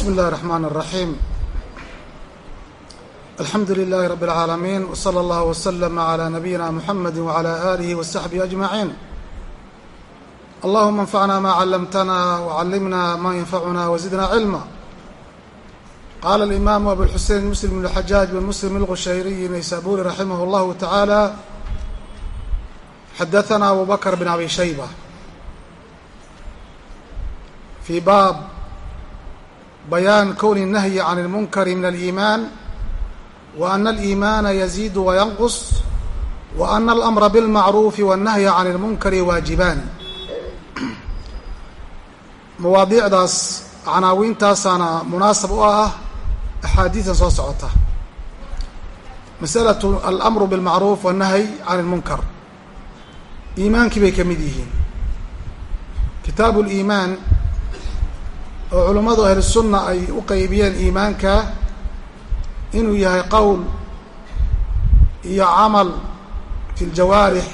bsmi اllahi الرحmn الرaحيم alxamdu لlh رb العaalمين وslى اllه وsلم عlى نabيina mحamd وعlى آlih وصaxبه أجمaعين اllهma انfعna ma clمtna وعlimna ma ynfcuna وزidna cilmا qala الإmam أbوالxusein mسلم بن الحجاج بن mسلم الغushayriي naysaburi raximh الlه taعaalى xadaثna abu bkr بن abi shaybة في bab bayaan kowni nahyi can اlmunkari min aliimaan wa ana aliimaana yaziidu wayanqus wa ana alamra bilmacruufi wannahya can ilmunkari waajibaan mawaadiicdaas canaawiintaasaana munaasab u ah axaadiisan soo socota. Masalatu alamru bilmacruuf wannahyi can ilmunkar iimaankii bay ka mid yihiin. Kitaabu liimaan oo culummadu ahlusunna ay u qeybiyeen iimaanka inuu yahay qowl iyo camal fi ljawaarix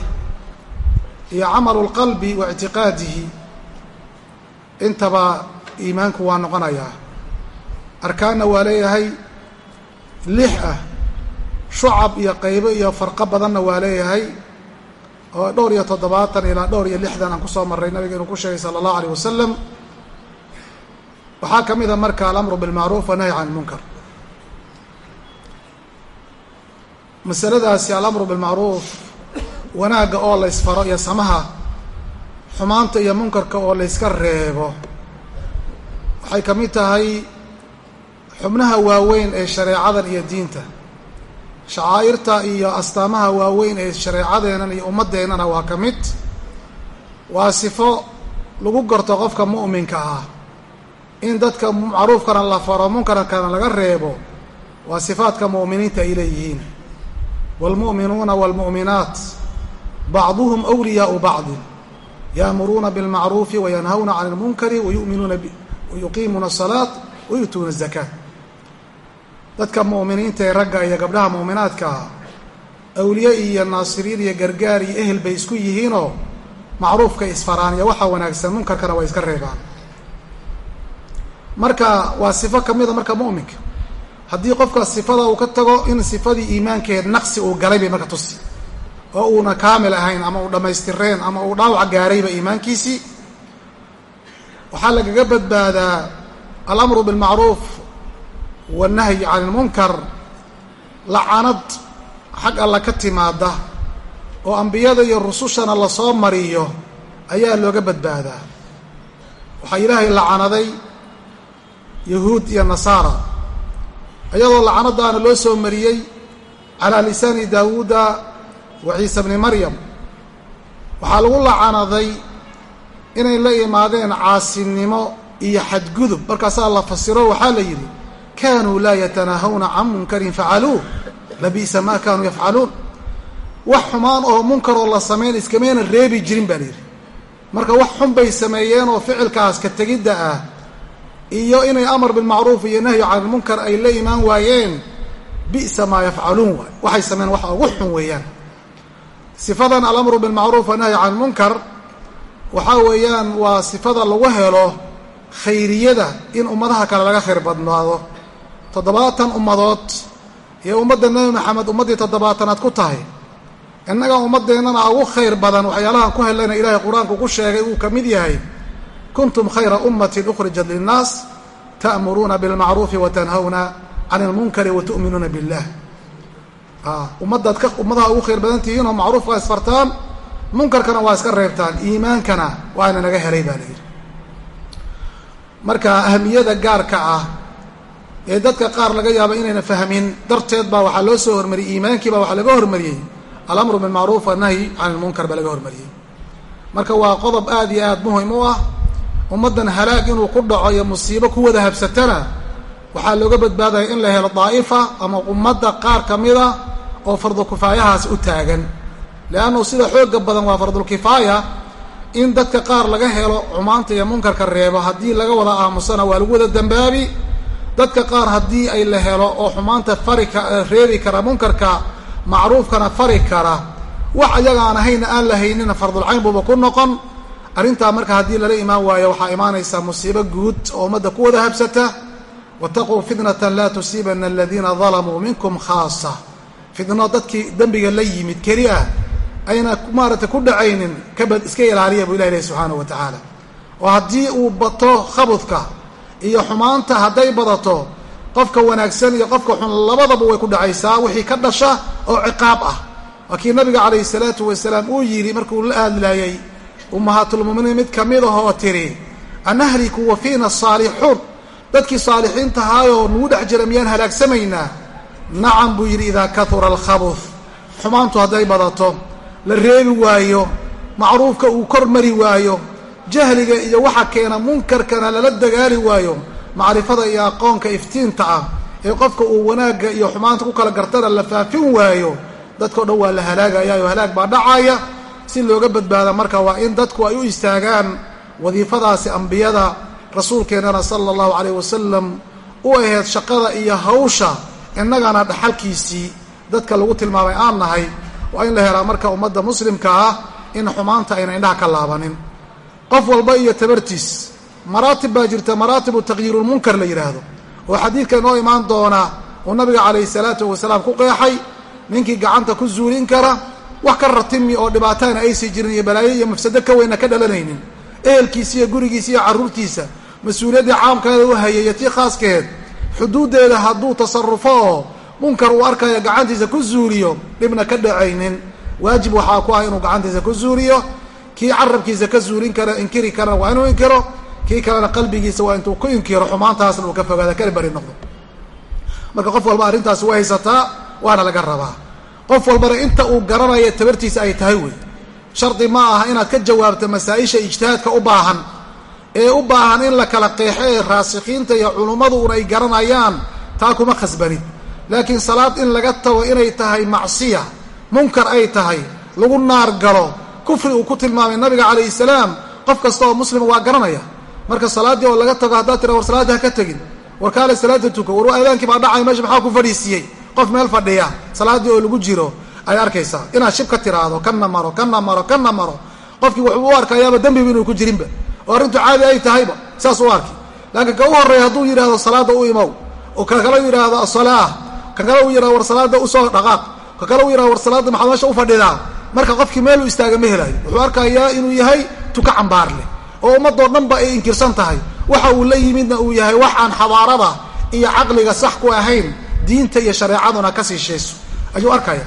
iyo camalu lqalbi wa ictiqaadihi. Intaba iimaanku waa noqonayaa arkaanna waa leeyahay lix ah shucab iyo qaybo iyo farqo badanna waa leeyahay oo dhowr iyo toddobaatan ilaa dhowr iyo lixdan aan ku soo marray nabiga inuu ku sheegay sala allahu aleyh wasalam waxaa ka mid a marka alamru bilmacruuf wanahy can lmunkar masaladaasi alamru bilmacruuf wanaagga oo la ysfaro iyo samaha xumaanta iyo munkarka oo la yska reebo waxay ka mid tahay xubnaha waaweyn ee shareecadan iyo diinta. Shacaa'irta iyo astaamaha waaweyn ee shareecadeennan iyo ummaddeennana waa ka mid. Waa sifo lagu garto qofka mu'minka ah in dadka macruufkana la faro munkarkana laga reebo waa sifaadka mu'miniinta ay leeyihiin. Waalmu'minuuna waalmu'minaat bacduhum wliyaau bacdin yaamuruuna bilmacruufi wayanhawna can ilmunkari wayuminuuna wayuqiimuuna asalaat wayu'tuuna azakaa dadka mu'miniinta ee ragga iyo gabdhaha mu'minaadkaa awliye iyo naasiriin iyo gargaar iyo ehel bay isku yihiinoo macruufkay isfaraan iyo waxaa wanaagsan munkarkana waa iska reebaan marka waa sifo ka mida marka mu'minka. Haddii qofka sifada uu ka tago in sifadii iimaankeed naqsi uu galay bay marka tusi. Oo uuna kaamil ahayn ama uu dhammaystireen ama uu dhaawac gaarayba iimaankiisii waxaa lagaga badbaadaa alamru bilmacruuf wannahyi can ilmunkar lacanad xag alla ka timaada oo ambiyada iyo rusushana la soo mariyo ayaa looga badbaadaa. Waxaa ilaahay lacanaday yahuud iyo nasaara. Iyadoo lacanadaana loo soo mariyey calaa lisaani daawuuda wa ciise bni maryam. Waxaa lagu lacanaday inay la imaadeen caasinimo iyo xadgudub. Markaasaa la fasiro waxaa la yidhi kaanuu laa yatanaahawna can munkarin facaluuh labi'sa maa kaanuu yafcaluun. Wax xumaan oo munkaroo la samayn iskamayna reebi jirin baa layidhi marka wax xun bay sameeyeen oo ficilkaas ka tegidda ah iyo inay amar bilmacruuf iyo nahyu can ilmunkar ay la imaan waayeen bi'sa maa yafcaluun waay. Waxay sameeyeen wax ugu xun weeyaan. Sifadan alamru bilmacruuf wanahyu can ilmunkar waxaa weeyaan waa sifada lagu helo khayriyada in ummadaha kale laga khayr badnaado. Toddobaatan ummadood iyo ummadda nebi maxamed ummaddii toddobaatanaad ku tahay innaga ummaddeennana ugu khayr badan waxyaalahan ku hellayna ilaahay qur'aanku ku sheegay uu ka mid yahay kuntum khayra ummatin ukhrijat linnaas ta'muruuna bilmacruufi wa tanhawna can ilmunkari wa tu'minuuna billah ummaddaad ka ummadaha ugu khayr badan tihiinoo macruufka waa isfartaan munkarkana waa iska reebtaan iimaankana waana naga helay baa layidhi marka ahamiyada gaarka ah ee dadka qaar laga yaabo inayna fahmin darteed baa waxaa loo soo hormariyey iimaankii baa waxaa laga hormariyey alamru bilmacruuf annahyi can ilmunkar baa laga hormariyey marka waa qodob aad iyo aad muhiim u ah ummaddan halaag inuu ku dhaco iyo musiibo ku wada habsatana waxaa looga badbaadaya in la helo daa'ifa ama ummadda qaar ka mid a oo fardulkifaayahaas u taagan. Leannu sida xooga badan waa fardulkifaaya in dadka qaar laga helo xumaanta iyo munkarka reebo haddii laga wada aamusana waa lagu wada dambaabi. Dadka qaar haddii ay la helo oo xumaanta fari ka reebi kara munkarka macruufkana fari kara wax ayaga aan ahayna aan la haynina fardulcayn buuba ku noqon arrintaa marka haddii lala imaan waayo waxaa imaanaysaa musiibo guud oo ummadda ku wada habsata. Wataquu fitnatan laa tusiibana aladiina dalamuu minkum khaasa. Fitno dadkii dembiga la yimid keli ah ayna maaragtay ku dhacaynin kabad iska ilaaliya buu ilah ilahi subxaanahu wa tacaala oo haddii uu bato khabudka iyo xumaanta hadday badato qofka wanaagsan iyo qofka xun labadaba way ku dhacaysaa wixii ka dhasha oo ciqaab ah. Waa kii nabiga calayhi salaatu wasalaam uu yidhi markuu la aadlaayay ummahaatulmuminiin mid ka mid ahoo tiri anahliku wa fiina saalixuun dadkii saalixiintahaayoo nagu dhex jira miyaan halaagsamaynaa? Nacam buu yidhi idaa kahura alkhabud xumaantu hadday badato la reebi waayo macruufka uu kor mari waayo jahliga iyo waxa keena munkarkana lala dagaali waayo macrifada iyo aqoonka iftiinta ah ee qofka uu wanaagga iyo xumaanta ku kala gartana la faafin waayo dadkao dhan waa la halaagayayo halaag baa dhacaya si looga badbaada marka waa in dadku ay u istaagaan wadiifadaasi ambiyada rasuulkeennana sala allahu calayh wasalam u ahayd shaqada iyo hawsha innagana dhaxalkiisii dadka lagu tilmaamay aan nahay waa in la helaa marka ummadda muslimka ah in xumaanta ayna indhaha ka laabanin. Qof walba iyo tabartiis maraatib baa jirta maraatibu taqyiirulmunkar la yidhaahdo oo xadiidka inoo imaan doona uu nabiga calayhi salaatu wasalaam ku qeexay ninkii gacanta ku zuulin kara wax ka ratimi oo dhibaatana aysi jirin iyo balaayo iyo mafsado ka weyna ka dhalanaynin. Ehelkiisa iyo gurigiisa iyo carruurtiisa mas'uuliyaddii caamkeeda u hayaya tii khaaskeed xuduuddeeda hadduu tasarufo oo munkar uu arkayo gacantiisa ku zuuliyo dhibna ka dhacaynin. Waajib waxaa ku ah inuu gacantiisa ku zuuliyo kii carabkiisa ka zuulin kara inkiri karana waa inuu inkiro kii kalena qalbigiisa waa intuu ku inkiro xumaantaasna uu ka fogaada kala bari noqdo. Marka qof walba arrintaasi way haysataa waana laga rabaa qof walbana inta uu garanaya tabartiisa ay tahay wey. Shardi ma aha inaad ka jawaabto masaa-isha ijtihaadka u baahan. Ee u baahan in la kala qeexo ee raasikiinta iyo culummadu un ay garanayaan taa kuma khasbanid. Laakiin salaad in laga tago inay tahay macsiya munkar ay tahay lagu naar galo kufri uu ku tilmaamay nabiga calayhi salaam qof kasta oo muslima waa garanaya. Marka salaaddii oo laga tago haddaad tira war salaadda ha ka tegin. War kaale salaada tuko. War aadaankii baa dhacay meesha maxaa ku fadhiisiiyey qof meel fadhiya salaaddii oo lagu jiro ay arkaysaa. Inaad shib ka tiraahdo kana maro kana maro kana maro. Qofkii wuxuu u arkayaaba dembiba inuu ku jirinba. Oo arrintu caadi ay tahayba saas u arki. Laakiin ka u horreeya hadduu yidhahdo salaadda u imow oo ka kale yidhaahdo asalaa ka kale u yidhahdo war salaadda u soo dhaqaaq ka kale u yidhahdo war salaadda maxaad meesha u fadhidaa marka qofkii meel u istaaga ma helayo. Wuxuu arkayaa inuu yahay tuka cambaar leh oo ummadoo dhan ba ay inkirsan tahay. Waxa uu la yimidna uu yahay wax aan xabaarada iyo caqliga sax ku ahayn diinta iyo shareecaduna ka siishayso ayuu arkaya.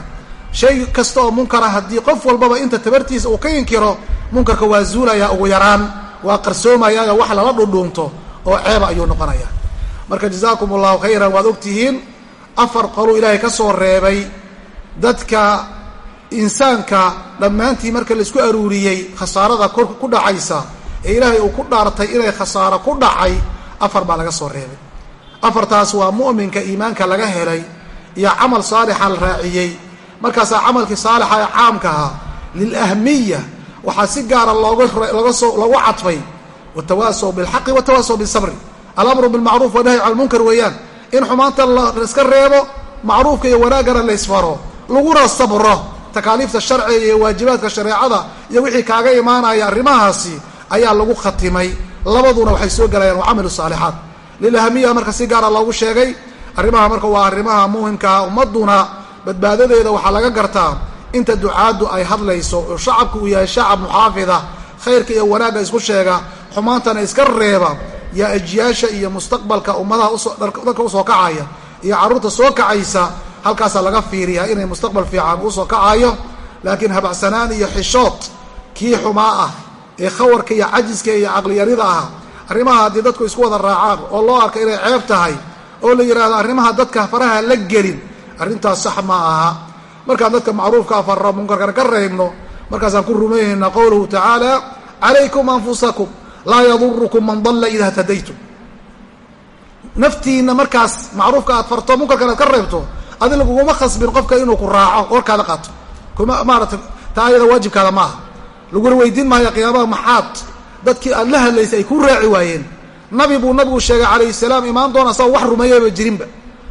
Shay kasta oo munkara haddii qof walbaba inta tabartiisa uu ka inkiro munkarka waa zuulaya ugu yaraan waa qarsoomayaayo wax lala dhundhuunto oo ceeba ayuu noqonaya. Marka jazaakum allahu khayran waad ogtihiin afar qoluu ilaahay ka soo reebay dadka insaanka dhammaantii marka la isku aruuriyey khasaarada korka ku dhacaysa ee ilaahay uu ku dhaartay inay khasaaro ku dhacay afar baa laga soo reebay afartaas waa mu'minka iimaanka laga helay iyo camal saalixa la raaciyey. Markaasaa camalkii saalixa ee caamka ahaa lilahmiya waxaa si gaara soo loogu cadfay watawaasow bilxaqi watawaasow bisabri. Alamru bilmacruuf wanahy can lmunkar weeyaan. In xumaanta laiska reebo macruufka iyo wanaaggana la isfaro. Laguna sabro takaaliifta sharciga iyo waajibaadka shareecada iyo wixii kaaga imaanaya arrimahaasi ayaa lagu khatimay. Labaduna waxay soo gelayaan waa camilu saalixaat lilahamiya marka si gaara loogu sheegay arrimaha marka waa arrimaha muhimkaa ummaduna badbaadadeeda waxaa laga gartaa inta ducaaddu ay hadlayso oo shacabku uu yahay shacab muxaafida khayrka iyo wanaagga isku sheega xumaantana iska reeba yaa ajyaasha iyo mustaqbalka ummadaha dadka u soo kacaya iyo carruurta soo kacaysa halkaasaa laga fiiriyaa inay mustaqbal fiican u soo kacayo laakiin habacsanaan iyo xishood kii xumaa ah ee khawarka iyo cajiska iyo caqliyarida ah arrimaha haddii dadku isku wada raacaan oo loo arka inay ceeb tahay oo la yidhahdo arrimaha dadka faraha la gelin arrintaas sax ma aha. Markaan dadka macruufka afarro munkarkana ka reebno markaasaan ku rumaynaynaa qowluhu tacaala calaykum anfusakum laa yadurukum man dalla ida htadaytum naftiina markaas macruufka aad farto munkarkan aad ka reebto adi laguguma khasbin qofka inuu ku raaco warkaada qaato. Kuma maarata taa waajibkaada maaha laguna weydiin maayo qiyaamaha maxaad dadkii aad la hadlaysay ay ku raaci waayeen. Nabi buu nabigu sheegay calayhi salaam imaan doona asagoo wax rumeeyaba jirinba.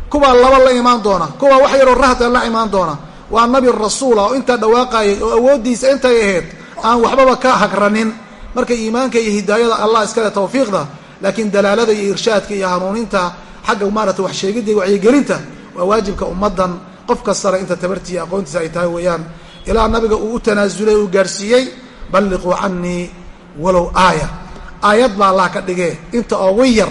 Kuwaa laba la imaan doona kuwaa wax yaroo rahda la imaan doona. Waa nabi rasuula oo intaa dhawaaqayay oo awooddiisa intay ahayd aan waxbaba ka hagranin marka iimaanka iyo hidaayada allah iskale tawfiiqda laakiin dalaalada iyo irshaadka iyo hanuuninta xagga maarata waxsheegidda iyo wacyigelinta waa waajibka ummaddan. Qof kastana inta tabartii iyo aqoontiisa ay tahay weeyaan ilaa nabiga uu u tanaasulay uu gaarsiiyey balliquu canii walow aaya. Aayad baa allah ka dhigee. Inta oogu yar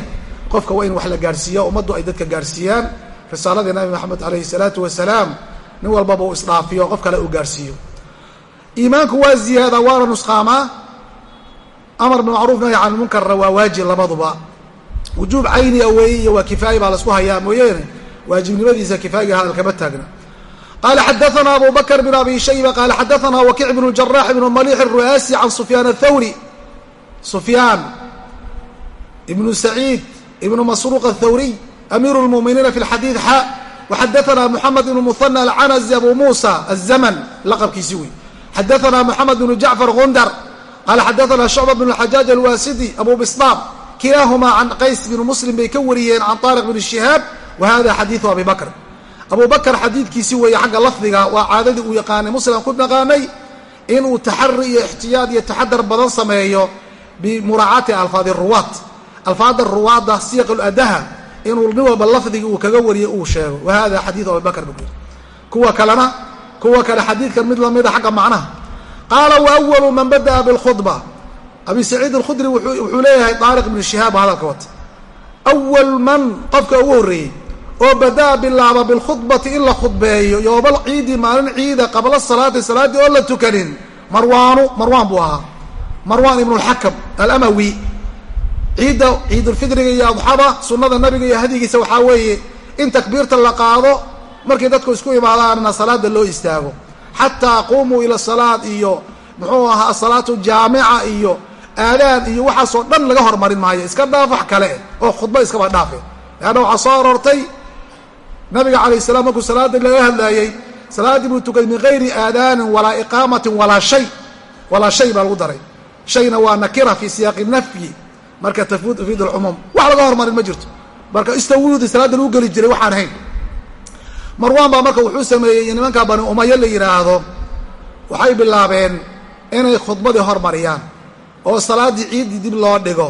qofka waa in wax la gaarhsiiyo ummaddu ay dadka gaarhsiiyaan risaaladii nabi maxamed calayhi salaatu wasalaam nin walbaba uu isdhaafiyo qof kale uu gaarhsiiyo iimaanku waa ziyaadaa waana nusqaamaa amar bimacruuf nahy can lmunkarna waa waajib labaduba. Wujuub cayni a weeye iyo waa kifaaya baa la isku hayaa mooyeene waajibnimadiisa kifaayiga hadal kama taagna. Qala xadaana abu bakr bn abi shayba qala xadaana wakic bn jarax ibn malix الru'aasi can sufyaan athawri sufyaan ibnu saciid ibnu masruuq athawriy amiiru lmuminiina fi lxadiid xa waxadaana muxamed ibn muhana alcanazi abu muusa azamn laqabkiisi wey xadaana moxamed bn jacfar gundar qala xadaana shucba bn xajaaj alwaasidi abu bisbaam kilaahumaa can qays bn muslim bay ka wariyeen can طaariq bn shihaab wa hada xadiidu abi bakr. Abu bakr xadiidkiisi weeye xagga lafdiga waa caadadii uu yaqaanay muslim ku naqaanay inuu taxari iyo ixtiyaad iyo taxadar badan sameeyo bimuraacaati alfaadi ruwaat alfaada ruwaadda siiq adaha inuu nin walba lafdigii uu kaga wariyo uu sheego wa hada xadiidu abi bakr buu kuwa kalena kuwa kale xadiidkan mid lamida xagga macnaha qaala wa awalu man bada'a bilkhudba abi saciid alkhudri wuxuu leeyahay daariq ibnu shihaab hadalka wata awal man qofka ugu horreeyey oo badaa bilaaba bilkhudbati in la khudbeeyo yoobal ciidi maalin ciida qabla salaati salaaddii oo la tukanin marwaanu marwaan buu ahaa marwaan ibnu lxakam alamawi. Ciidda ciidulfidriga iyo adxada sunnada nabiga iyo hadigiisa waxaa weeye in takbiirta la qaado markii dadku isku imaadaanna salaada loo istaago. Xataa qumuu ila salaad iyo muxuu ahaa asalaatu jaamica iyo aadaan iyo waxaasoo dhan laga hormarin maayo. Iska dhaaf kale oo khudba iskaba dhaafe. Leanna waxaa soo aroortay nabiga calayh salaam markuu salaadii laga hadlaayey salaaddii buu tukaday min gayri aadaanin walaa iqaamatin walaa shay. Walaa shay baa lagu daray shayna waa nakira fii siyaaqi nafyi. Marka tafuud ufiid alcumuum wax laga hormarin ma jirto. Marka istawuudi salaadda lagu geli jiray waxaan ahayn. Marwaan baa marka wuxuu sameeyey nimanka bani umayo la yidhaahdo waxay bilaabeen inay khudbadii hormariyaan oo salaaddii ciiddii dib loo dhigo.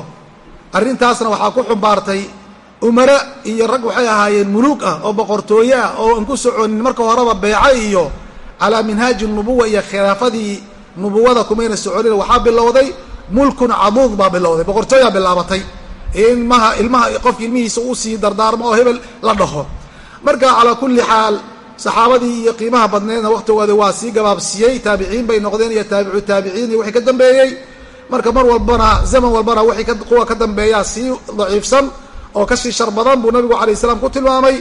Arrintaasna waxaa ku xumbaartay umara iyo rag waxay ahaayeen muluug ah oo boqortooye ah oo aan ku soconin marka horeba beeca iyo calaa minhaaji nubuwa iyo khilaafadii nubuwada kumayna soconin waxaa bilowday mulkun caduud baa bilowday. Boqortooyaa bilaabatay. Ilmaha ilmaha qofki ilmihiisa u sii dardaarmo oo hebel la dhaho. Marka calaa kulli xaal saxaabadii iyo qiimaha badneedna waqtigooda waa sii gabaabsiiyey taabiciin bay noqdeen iyo taabicu taabiciin iyo wixii ka dambeeyey. Marka mar walbana zaman walbana wixii kuwa ka dambeeyaa sii daciifsan oo ka sii shar badan buu nabigu calayh salaam ku tilmaamay.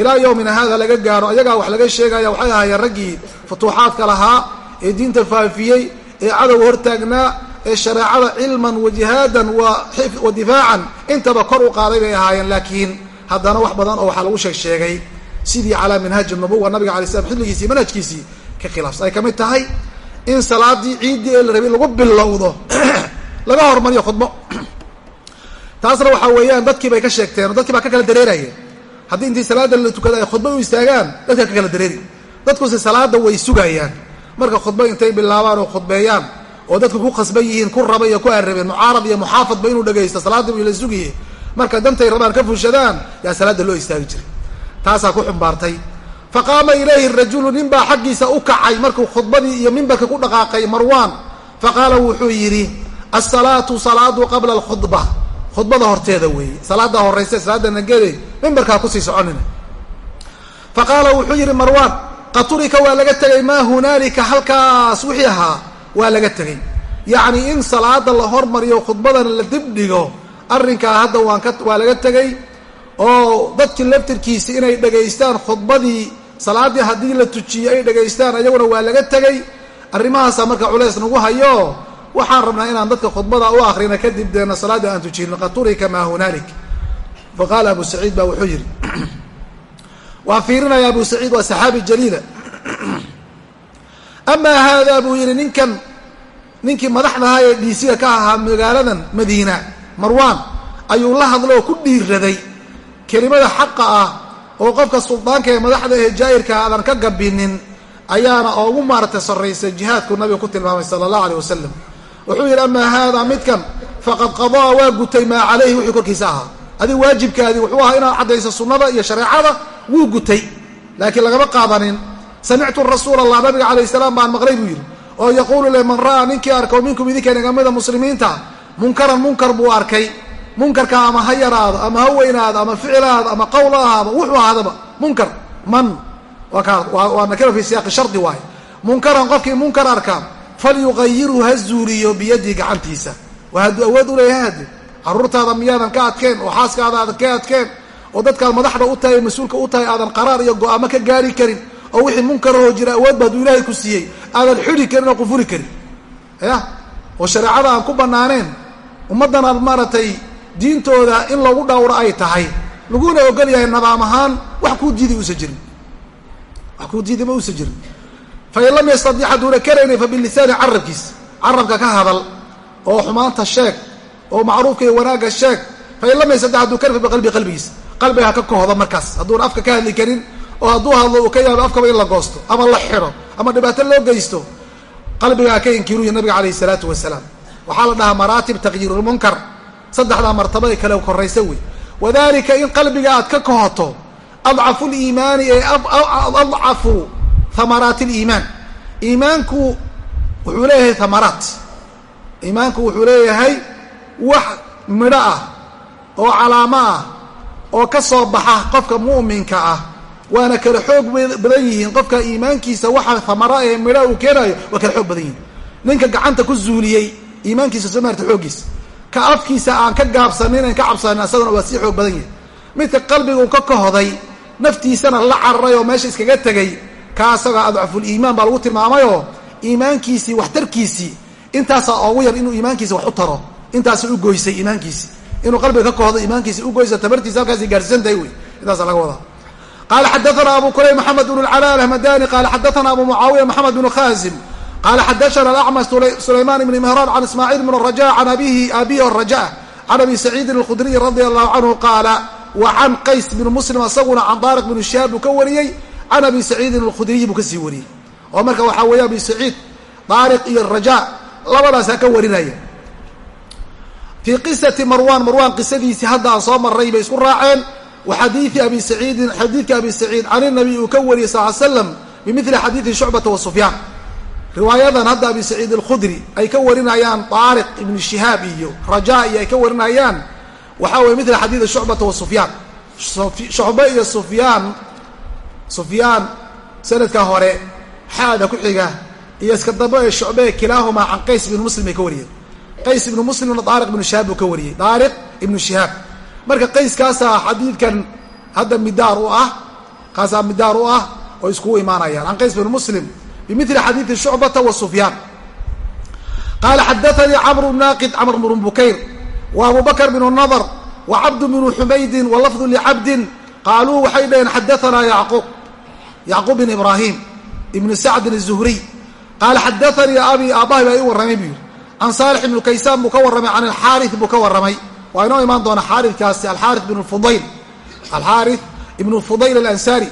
Ilaa yowmina hada laga gaaro. Ayagaa wax laga sheegaya waxay ahaayeen raggii futuuxaadka lahaa ee diinta faafiyey ee cadowga hortaagnaa ee shareecada cilman wa jihaadan wa difaacan intaba kor u qaaday bay ahaayeen laakiin haddana wax badan oo waxaa lagu sheeg sheegay sidii calaa minhaaji nubuwa nabiga alay slam xilligiisii manhajkiisii ka khilaafsan. Ay ka mid tahay in salaadii ciiddii ee la rabay lagu bilowdo laga hormariyo khudbo. Taasna waxaa weeyaan dadkii bay ka sheegteen oo dadkii baa ka kala dareerayeen. Haddii intii salaada la tukada ay khudba u istaagaan dadkaa ka kala dareeri dadkuse salaada way sugayaan marka khudba intay bilaabaan oo khudbeeyaan oo dadku ku khasban yihiin ku raba iyo ku arabeen mucaarad iyo muxaafadba inuu dhagaysto salaadii bu la sugiye marka dantay rabaan ka fushadaan yaa salaada loo istaagi jiray. Taasaa ku xumbaartay. Fa qaama ilayhi rajulu nin baa xaggiisa u kacay markuu khudbadii iyo mimbarka ku dhaqaaqay marwaan. Fa qaala wuxuu yidhi asalaatu salaadu qabla alkhudba. Khudbada horteeda weeye. Salaada horaysa salaada nagede mimbarkaa ku sii soconina. Fa qaala wuxuu yidhi marwaan qaturika waa laga tegay maa hunaalika halkaas? Wixii ahaa waa laga tegey yacni in salaada la hormariyo khudbadana la dibdhigo arrinkaa hadda waan ka waa laga tegey oo dadkii laftirkiisi inay dhegaystaan khudbadii salaaddii haddii la tujiyo ay dhegaystaan ayaguna waa laga tegey arrimahaasaa marka culays nagu hayo waxaan rabnaa inaan dadka khudbada u akrina kadib deena salaada aan tujino qad turika maa hunaalik fa qaala abu saciid baa wuxuu yidhi waan fiirinaya abu saciid waa saxaabi jaliila. Amaa haadaa buu yidhi ninkan ninkii madaxdahaa ee dhiisiga ka ahaa magaaladan madiina marwaan ayuu la hadlo oo ku dhiiraday kelimada xaqa ah oo qofka suldaanka ee madaxda ee jaa'irka aadan ka gabinin ayaana oogu maaragtay sarraysay jihaadku nabiga ku tilmaamay sala allahu aleyh wasalam wuxuu yidhi amaa haadaa midkan faqad qadaa waa gutay maa calayhi wixii korkiisa ahaa adig waajibkaadii wuxuu ahaa inaad caddayso sunnada iyo shareecada wuu gutay. Laakiin lagama qaadanin. Samictu rasuula allah nabiga calayh salaam baan maqlay buu yidhi. Oo yaquulu le man ra'aa ninkii arko minkum idinka nagamida muslimiinta munkaran munkar buu arkay. Munkarka ama ha yaraado ama ha weynaado ama ficil ahaado ama qowl ahaado wuxuu ahaadaba munkar. Man? Waa nakira fi siyaaqi shardi waaye. Munkaran qofkii munkar arka falyuqayirhu ha zuuriyo biyadii gacantiisa. Waa hadduu awood u leeyahay hadde caruurtaada miyaadan ka adkeen oo xaaskaada aadan ka adkeen oo dadkaad madaxda u tahay mas'uulka u tahay aadan qaraar iyo go'aamo ka gaari karin oo wixii munkarahoo jira awood ba hadduu ilaahay ku siiyey aadan xidi karin oo qufuri karin. Ya? Oo shareecada aan ku bannaaneen. Ummaddan aad maaragtay diintooda in lagu dhowro ay tahay. Laguna ogol yahay nadaam ahaan wax kuu diidi usa jirin. Wax kuu diidi ma uusa jirin. Fain lam yastadic hadduuna karaynin fa carabkiisa carabka ka hadal oo xumaanta sheeg oo macruufka iyo wanaagga sheeg fain lam yastadic hadduu fa biqalbi qalbigiisa qalbiga ha ka kohdo markaas. Hadduuna afka ka hadli karin oo hadduu hadlo uu ka yaabo afkaba in la goosto ama la xidho ama dhibaato loo geysto qalbiga ha ka inkiruya nabiga calayhi isalaatu wasalaam. Waxaa la dhahaa maraatib takyiirulmunkar saddexdaa martaba ee kale koraysa wey wadalika in qalbiga aad ka kohoto adcafu liimaani ee adcafu hamaraat liimaan iimaanku wuxuu leeyahay hamaraat iimaanku wuxuu leeyahay wax midho ah oo calaamo ah oo ka soo baxa qofka mu'minka ah. Waana kala xoog badan yihiin qofka iimaankiisa waxa hamara ee midha uu keenayo waa kala xoog badan yihiin. Ninka gacanta ku zuuliyey iimaankiisa soo maarta xooggiisa. Ka afkiisa aan ka gaabsanin aan ka cabsanin asaguna waa sii xoog badan yahay midka qalbigu ka kahoday naftiisana la cararay oo meesha iskaga tegay ka asaga adcafuliimaan baa lagu tilmaamayoo iimaankiisii waxtarkiisii intaasaa oogu yar inuu iimaankiisa wax u taro intaasa u goysay iimaankiisi. Inuu qalbiga ka kohdo iimaankiisa u goysa tabartiisa halkaasi gaarsiisan tahay wey intaasa laga wadaa. Qala xadaana abu kurayb maxamed bn اlcala alhmadani qala xadaana abu mucaawiya maxamed bn khazim qala xadana alacmash sulayman bn mihran can ismaaciil bn raja can abihi abihi raja can abi saciidin alkhudriy radi allahu canhu qaala wa qays bn muslim asaguna can daariq bn shihaab buu ka wariyey can abi saciidin alkhudriyi buu ka sii wariyey. Oo marka waxaa weeye abi saciid daariq iyo raja labadaasaa ka warinaya fii qisati marwan marwan qisadiisii hadda aan soo maray bay isku raaceen. Wa xadiidi abi saciidin xadiidka abi saciid can inabiy uu ka wariyey sal slam bimili xadiidi shucbata wa sufyaan. Riwaayadan hadda abi saciid alkhudri ay ka warinayaan daariq ibnu shihaab iyo raja iyo ay ka warinayaan. Waxaa weye mila xadiidi shucbata wa sufyaan. Shucbe iyo sufyaan sufyaan sanadka hore xaada ku xiga iyo iska dambe ee shucbe kilaahumaa can qays ibnu muslim ay ka wariyeen qays ibnu muslimna daariq ibnu shihaab buu ka wariyey. Daariq ibnu shihaab marka qayskaasaa xadiidkan hadda midaar u ah kaasaa midaar u ah oo iskugu imaanayaan. Can qays bn muslim bimili xadiidi shucbata wa sufyaan. Qaala xadaanii camru naaqid camr bnu bukayr wa abu bnu nadr wa cabdu bnu xumaydin wa lafdu licabdin qaaluu waxay dhaheen xadaanaa yacquub yacquub bin ibraahim ibnu sacdin الzuhriy qaala xadaanii abi aabbahay baa ii warramay buu yidhi can saalix ibnu kaysaan buu ka warramay can alxaari buu ka warramay waa inoo imaan doona xaarikaasi alxaari bn fudayl alxaari ibnu fudayl alansaari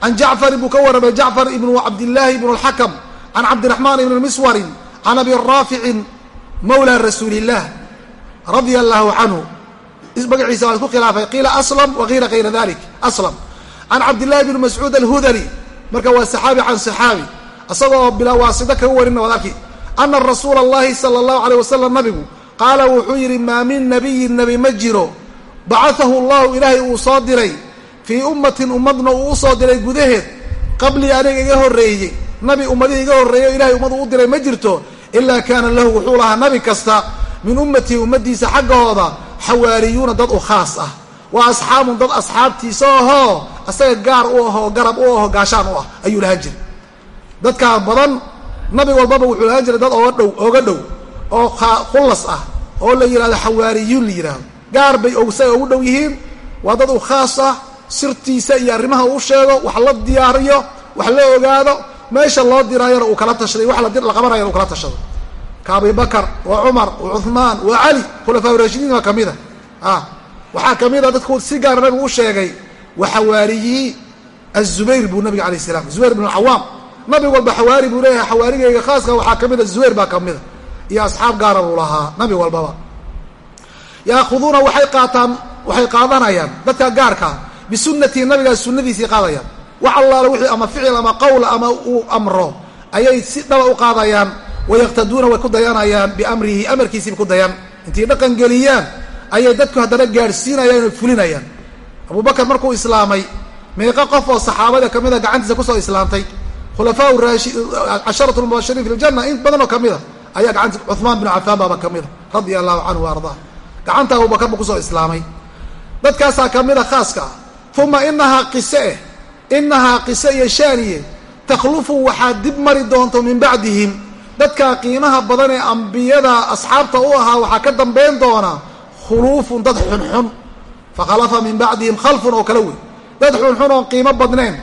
can jacfarin buu ka warramay jacfar ibnu cabdillaahi ibnu alxakam can cabdiraxmaan ibni miswarin can abi raaficin mawla rasuuli illah radia allahu canhu magaciisa waa isku khilaafay qiila aslam wa qiila kayra dalik aslam can cabdillahi bni mascuud alhudali marka waa saxaabi can saxaabi isagoo bilaa waasida kaga warina waad arki ana rasuula allahi sala allahu aleyh wasalam nabigu qaala wuxuu yidhi maa min nabiyin nebi ma jiro bacaahu allahu ilaahay uu soo diray fii ummatin ummadna uu u soo diray gudaheed qablii aniga iga horreeyey nabi ummadihii iga horreeyo ilahay ummadu u diray ma jirto ilaa kaana lahu wuxuu lahaa nabi kasta min ummatii ummaddiisa xaggooda xawaariyuuna dad u khaas ah waa asxaabun dad asxaabtiisa ahoo asaga gaar u ahoo garab u aho gaashaan u ah ayuu lahaan jiray dadkaa badan nabi walbaba wuxuu lahaan jiray dad ooga dhow ooga dhow oo khullas ah oo la yidhahdo xawaariyuun la yidhaahdo gaar bay saga ugu dhow yihiin. Waa dad u khaas ah sirtiisa iyo arrimaha uu sheego wax la diyaariyo wax la ogaado meesha loo diraayona uu kala tashaday wax la qabanayona uu kala tashado. Ka abibakar wa cumar wa cuhmaan wa cali khulafaa rashidiin waa ka mid a. Ah waxaa ka mid a dadku si gaara nabigu u sheegay wa xawaariyi azubayr buu nabiga alayh salam zubayr bn alcawaam nabi walba xawaari buu leeyahay xawaarigayga khaaska waxaa ka mid a zubayr baa kamida iyo asxaab gaara buu lahaa nabi walbaba. Yaakhuduuna waxay qaataan waxay qaadanayaan dadka gaarkaa bisunnatii nabigaas sunnadiisii qaadayaan. Wax allaale wixii ama ficil ama qowl ama uu amro ayay si dhaba u qaadayaan wayaqtaduuna way ku dayanayaan biamrihi amarkiisiiba ku dayan intay dhaqan geliyaan ayay dadku haddana gaadhsiinayaan oo fulinayaan. Abubakar markuu islaamay meeqa qof oo saxaabada kamida gacantiisa ku soo islaamtay khulafaa casharatu lmubashiriin fi ljanna in badan oo kamida ayaa gacanta cuhmaan binu cafaan baaba kamida radia allahu canhu wa ardaa gacanta abubakar buu ku soo islaamay dadkaasaa kamida khaaska ah uma inahaa qise inahaa qise iyo shaaniye takhlufu waxaa dib mari doonto min bacdihim dadkaa qiimaha badan ee ambiyada asxaabta u ahaa waxaa ka dambayn doona khuluufun dad xunxun fakhalafa min bacdihim khalfun oo kale wey dad xunxun oon qiimo badnayn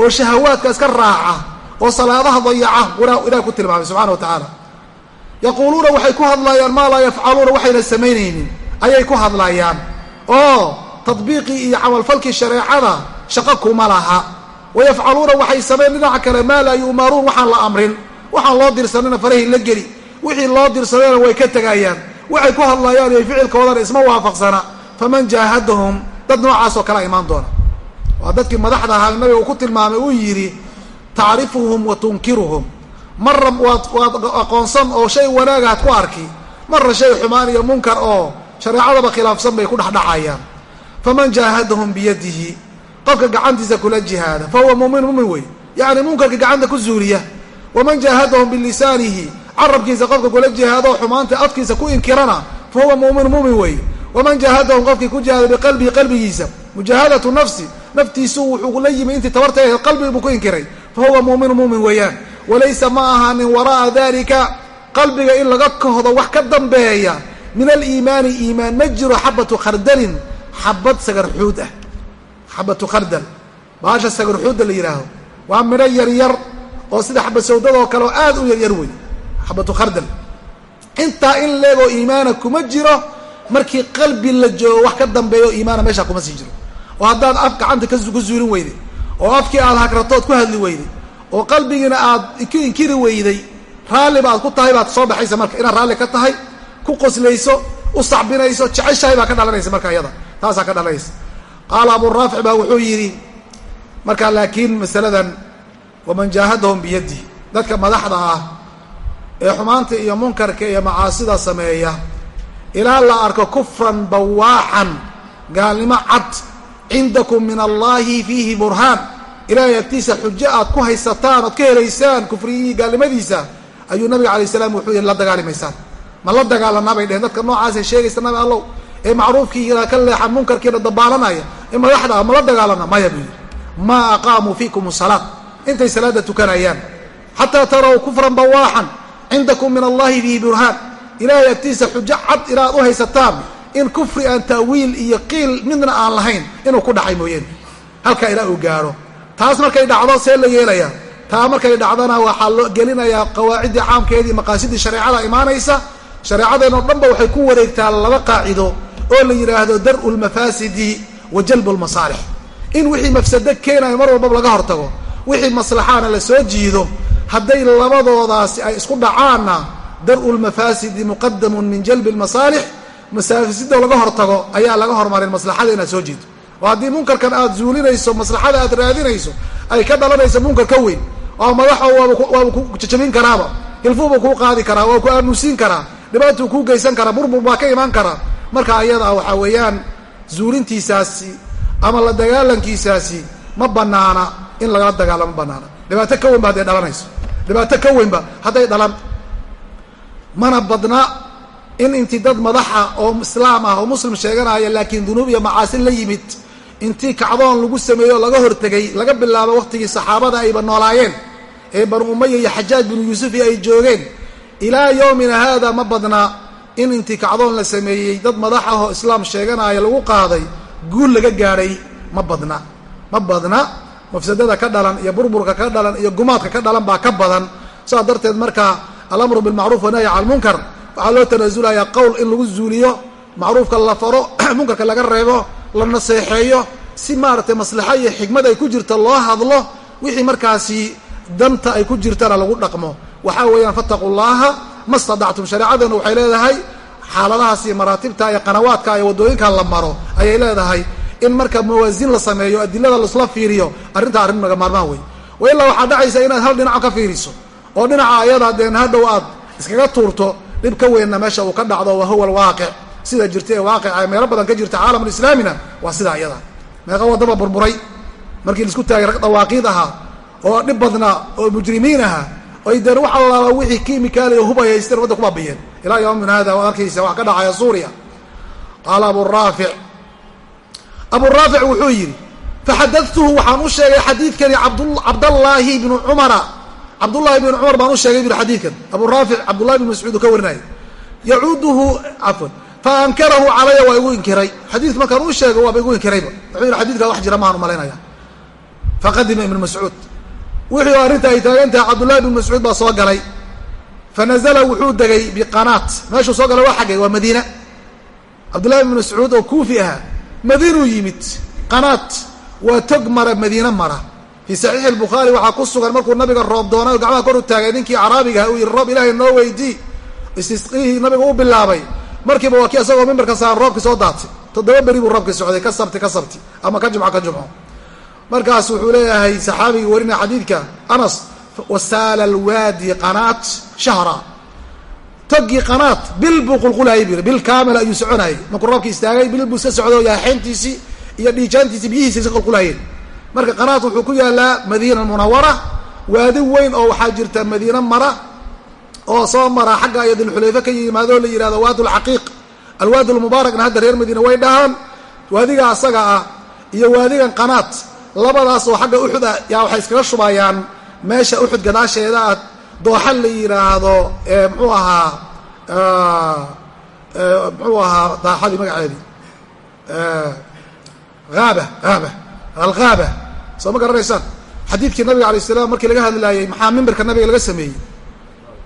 oo shahawaadka iska raaca oo salaadaha dayaca ilaah ku tilmaamay subxana wa tacaala yaquuluuna waxay ku hadlayaan maa laa yafcaluuna waxayna samaynaynin. Ayay ku hadlayaan oo tadbiiqii iyo camalfalkii shareecada shaqo kuma laha. Wayafcaluuna waxay samayn dhinaca kale maa laa yu'maruun waxaan la amrin. Waxaan loo dirsanayna farahi la geli. Wixii loo dirsadayna way ka tegayaan waxay ku hadlayaan iyo ficilkoodana isma waafaqsana. Faman jaahadahum dad noocaasoo kalea imaan doona. Waa dadkii madaxda ahaa nabiga uu ku tilmaamay uu yidhi tacrifuhum wa tunkiruhum. Marra waad waad aqoonsan oo shay wanaagaad ku arki marra shay xumaan iyo munkar oo shareecadaba khilaafsan bay ku dhexdhacayaan. Faman jaahadahum biyadihi qofka gacantiisa kula jihaada fa huwa muumin muumin wey yacni munkarka gacanta ku zuuliya waman jaahadahum bilisaanihi carabkiisa qofka kula jihaado xumaanta afkiisa ku inkirana fa huwa muumin muumin wey waman jaahadahum qofkii ku jihaada biqalbihi qalbigiisa mujaahadatu nafsi naftiisu wuxuu la yimi intii tabarta ahayd qalbigi buu ku inkiray. Fa huwa muuminu muumin weeyaan. Walaysa ma ahaanin wara'a dalika qalbiga in laga kohdo wax ka dambeeya. Min aliimaani iimaan ma jiro xabatu khardalin xabad sagarxuud ah. Xabatu khardal. Baasha sagarxuudda la yidhaaho waa midho yaryar oo sida xabad sawdadoo kale oo aad u yaryar wey xabatu khardal. Intaa in leegoo iimaana kuma jiro markii qalbi la joogo wax ka dambeeyo iimaana meeshaa kuma sii jiro oo haddaad af gacanta ku zuulin weyday oo afkii aad hagratood ku hadli weyday oo qalbigiina aad ku inkiri weyday raalliba aad ku tahay baad soo baxaysa marka. Inaad raalli ka tahay ku qoslayso u sacbinayso jeceshahay baa ka dhalanaysa marka iyada. Taasaa ka dhalanaysa. Qaala abu raafic baa wuxuu yidhi markaa laakiin masaladan waman jaahadahum biyaddi. Dadka madaxda ah ee xumaanta iyo munkarka iyo macaasida sameeya ilaa la arko kufran bawaaxan gaalnimo cad cindakum min allahi fiihi burhaan. Ilaahay agtiisa xujo aad ku haysataan ood ka helaysaan kufrigii gaalnimadiisa ayuu nabiga alay salaam wuxuu yihi la dagaalimaysaan ma la dagaalanaa bay dheheen dadka noocaasay sheegaysa nabi allow ee macruufkiina ka leexan munkarkiina dabaalanaya ee madaxda ah ma la dagaalana maya buu yidhi maa aqaamuu fiikum salaad. Intay salaada tukanayaan. Xataa taraw kufran bawaaxan cindakum min allahi fiihi burhaan. Ilaahay agtiisa xujo cad inaad u haysataan in kufri aan ta'wiil iyo qiil midna aan lahayn inuu ku dhacay mooyeen. Halkaa ilaa uu gaadho taas markay dhacdo see la yeelayaa taa markay dhacdana waxaa loo gelinayaa qawaaciddii caamkeedii maqaasidii shareecada imaanaysa. Shareecadeenoo dhanba waxay ku wareegtaa laba qaacido oo la yidhaahdo dar'u lmafaasidi wa jalbu lmasaalix in wixii mafsado keenayo mar walbaba laga hortago wixii maslaxaana la soo jiido hadday labadoodaasi ay isku dhacaanna dar'u lmafaasidi muqadamun min jalbi lmasaalix masaafisida laga hortago ayaa laga hormarin maslaxada inaad soo jiido oo haddii munkarkan aad zuulinayso maslaxada aad raadinayso ay ka dhalanayso munkar ka weyn oo madaxo waaba ku jajabin karaaba hilfuubuu kuu qaadi karaa waa ku aamusiin karaa dhibaatuu kuu geysan karaa burbur baa ka imaan karaa. Marka ayadaa waxaa weeyaan zuulintiisaasi ama la dagaalankiisaasi ma banaana in lagala dagaalamo ma banaana dhibaato ka weyn ba hadday dhalanayso. Dhibaato ka weynba hadday dhalan. Mana badna in intii dad madaxa oo islaam ah oo muslim sheeganaya laakiin dunuub iyo macaasi la yimid intii kacdoon lagu sameeyo o laga hortegay laga bilaabo waqtigii saxaabada ayba noolaayeen ee banu umaya iyo xajaaj binu yuusuf iyo ay joogeen ilaa yowmina haada ma badna in intii kacdoon la sameeyey dad madax ah oo islaam sheeganaya lagu qaaday guul laga gaadhay ma badna. Ma badna mafsadada ka dhalan iyo burburka ka dhalan iyo gumaadka ka dhalan baa ka badan. Saas darteed marka alamru bilmacruuf wanahyi cala lmunkar waxaa loo tanaasulayaa qowl in lagu zuuliyo macruufka la faro munkarka laga reebo la naseexeeyo si maaragtay maslaxo iyo xikmad ay ku jirto loo hadlo wixii markaasi danta ay ku jirtana lagu dhaqmo. Waxaa weeyaan fattaqu llaha ma stadactum shareecadeennu waxay leedahay xaaladahaas maraatibta iyo qanawaadka iyo waddooyinka la maro ayay leedahay in marka mawaasiin la sameeyo adilada laisla fiiriyo arrintaa arrin naga maarmaan wey wa ilaa waxaa dhacaysa inaad hal dhinaco ka fiiriso oo dhinaca ayada deen hadhow aad iskaga tuurto dhib ka weynna meesha uu ka dhacdo wa huwa alwaaqic sida jirta ee waaqica meelo badan ka jirta caalamulislaamina waa sidaa iyada. Meeqa wadaba burburay. Markii la isku taagay rag dawaaqiid ahaa oo dhib badnaa oo mujrimiin ahaa oy deen wax allaaba wixii kimikaali hub ay haysteen wadda ku baabiyeen. Ilaa yawmin hada waa arkaysa wax ka dhacaya suuriya. Qaala abu raafic abu raafic wuxuu yidhi faxadatuhu waxaan u sheegay xadiidkani cabdallaahi bnu cumara cabdullahi bnu cumar baan u sheegay bui xadiidkan. Abu raafic cabdullahi bn mascuud uu ka warinaya yacuuduhu cafwan faankarahu calaya waa igu inkiray. Xadiidka markaan u sheego waaba igu inkirayba wuxuu yidhi xadidkaa wax jira maaan u malaynaya faqadima ibnu mascuud wixii arrinta ay taagan tahay cabdullahi ibnu mascuud baa soo galay. Fanazala wuxuu degay biqanaat. Meeshuu soo galay waa xaggay waa madiina. Cabdullahi ibnu mascuud oo kuufi ahaa madiinuu yimid. Qanaat waa tog mara madiine mara fii saxiixi albukhaari waxaa ku sugan markuu nabiga roob doonay oo gacmaha kor u taagay ninkii caraabigaha uu yihi roob ilaahay noo weydii istisqiihii nabiga u bilaabay. Markiiba waa kii isagoo mimbarka saaran roobkii soo daatay. Toddoba beri buu roobkii socday ka sabti ka sabti. Ama ka jumco ka jumco. Markaas wuxuu leeyahay saxaabigii warinaya xadiidka anas wasaala alwaadi qanaat shahra. Togii qanaat bil buu qulqulaayay bu bil kaamila ayuu soconayay. Markuu roobkii istaagay bil buu iska socdo yaaxeyntiisii iyo dhiijaantiisii biyihiisa iska qulqulaayeen marka qanaat wuxuu ku yaalaa madiina munawara waadi weyn oo waxaa jirta madiine mara oo soo mara xagga iyo dilxulayfe ka yimaado la yihahdo waad lcaqiiq alwaad lmubaarakna hadda reer madiina way dhahaan. Waadiga asaga ah iyo waadigan qanaat labadaas oo xagga uxud ah yaa waxay iskaga shubayaan meesha uxud gadaasheeda ah. Dooxa la yidhaahdo mxuu ahaa mxuu ahaa daaxadii magaceedii haaba haaba alghaaba soo ma garanaysaan? Xadiidkii nabiga alay slam markii laga hadlaayey maxaa mimbarka nabiga laga sameeyey?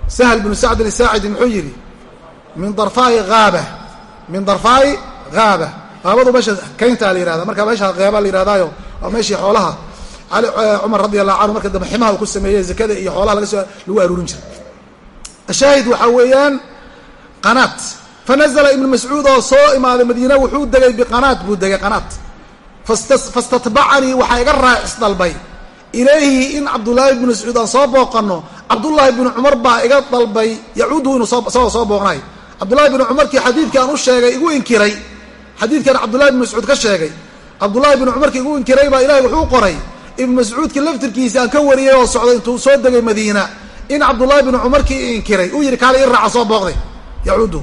Sahl bnu sacdin saacidi muxuu yidhi min darfaai haaba min darfaai haaba haabadu meesha kayntaa la yihahda marka meesha heeba la yihahdayo waa meeshii xoolaha. Ali cumar radi allahu canhu marka dambe ximaha uu ku sameeyey zakada iyo xoolaha laga soo lagu aruurin jiray. Ashaahid waxaa weeyaan qanaat. Fanazla ibnu mascuud oo soo imaaday madiina wuxuu degay biqanaat buu degay qanaat fastatbacanii waxaa iga raacis dalbay. Ilayhi in cabdullaahi bnu mascuud aan soo booqano cabdullaahi bnu cumar baa iga dalbay yacuudu inuu isagoo soo booqnay. Cabdullahi bnu cumarkii xadiidkaan u sheegay igu inkiray. Xadiidkan cabdullahi bnu mascuud ka sheegay. Cabdullaahi bnu cumarkii igu inkiray baa ilahay wuxuu qoray ibnu mascuudkii laftirkiisa aan ka wariyay oo socday intuu soo degay madiina. In cabdullaahi bnu cumarkii inkiray uu yidhi kaale i raaca soo booqday. Yacuudu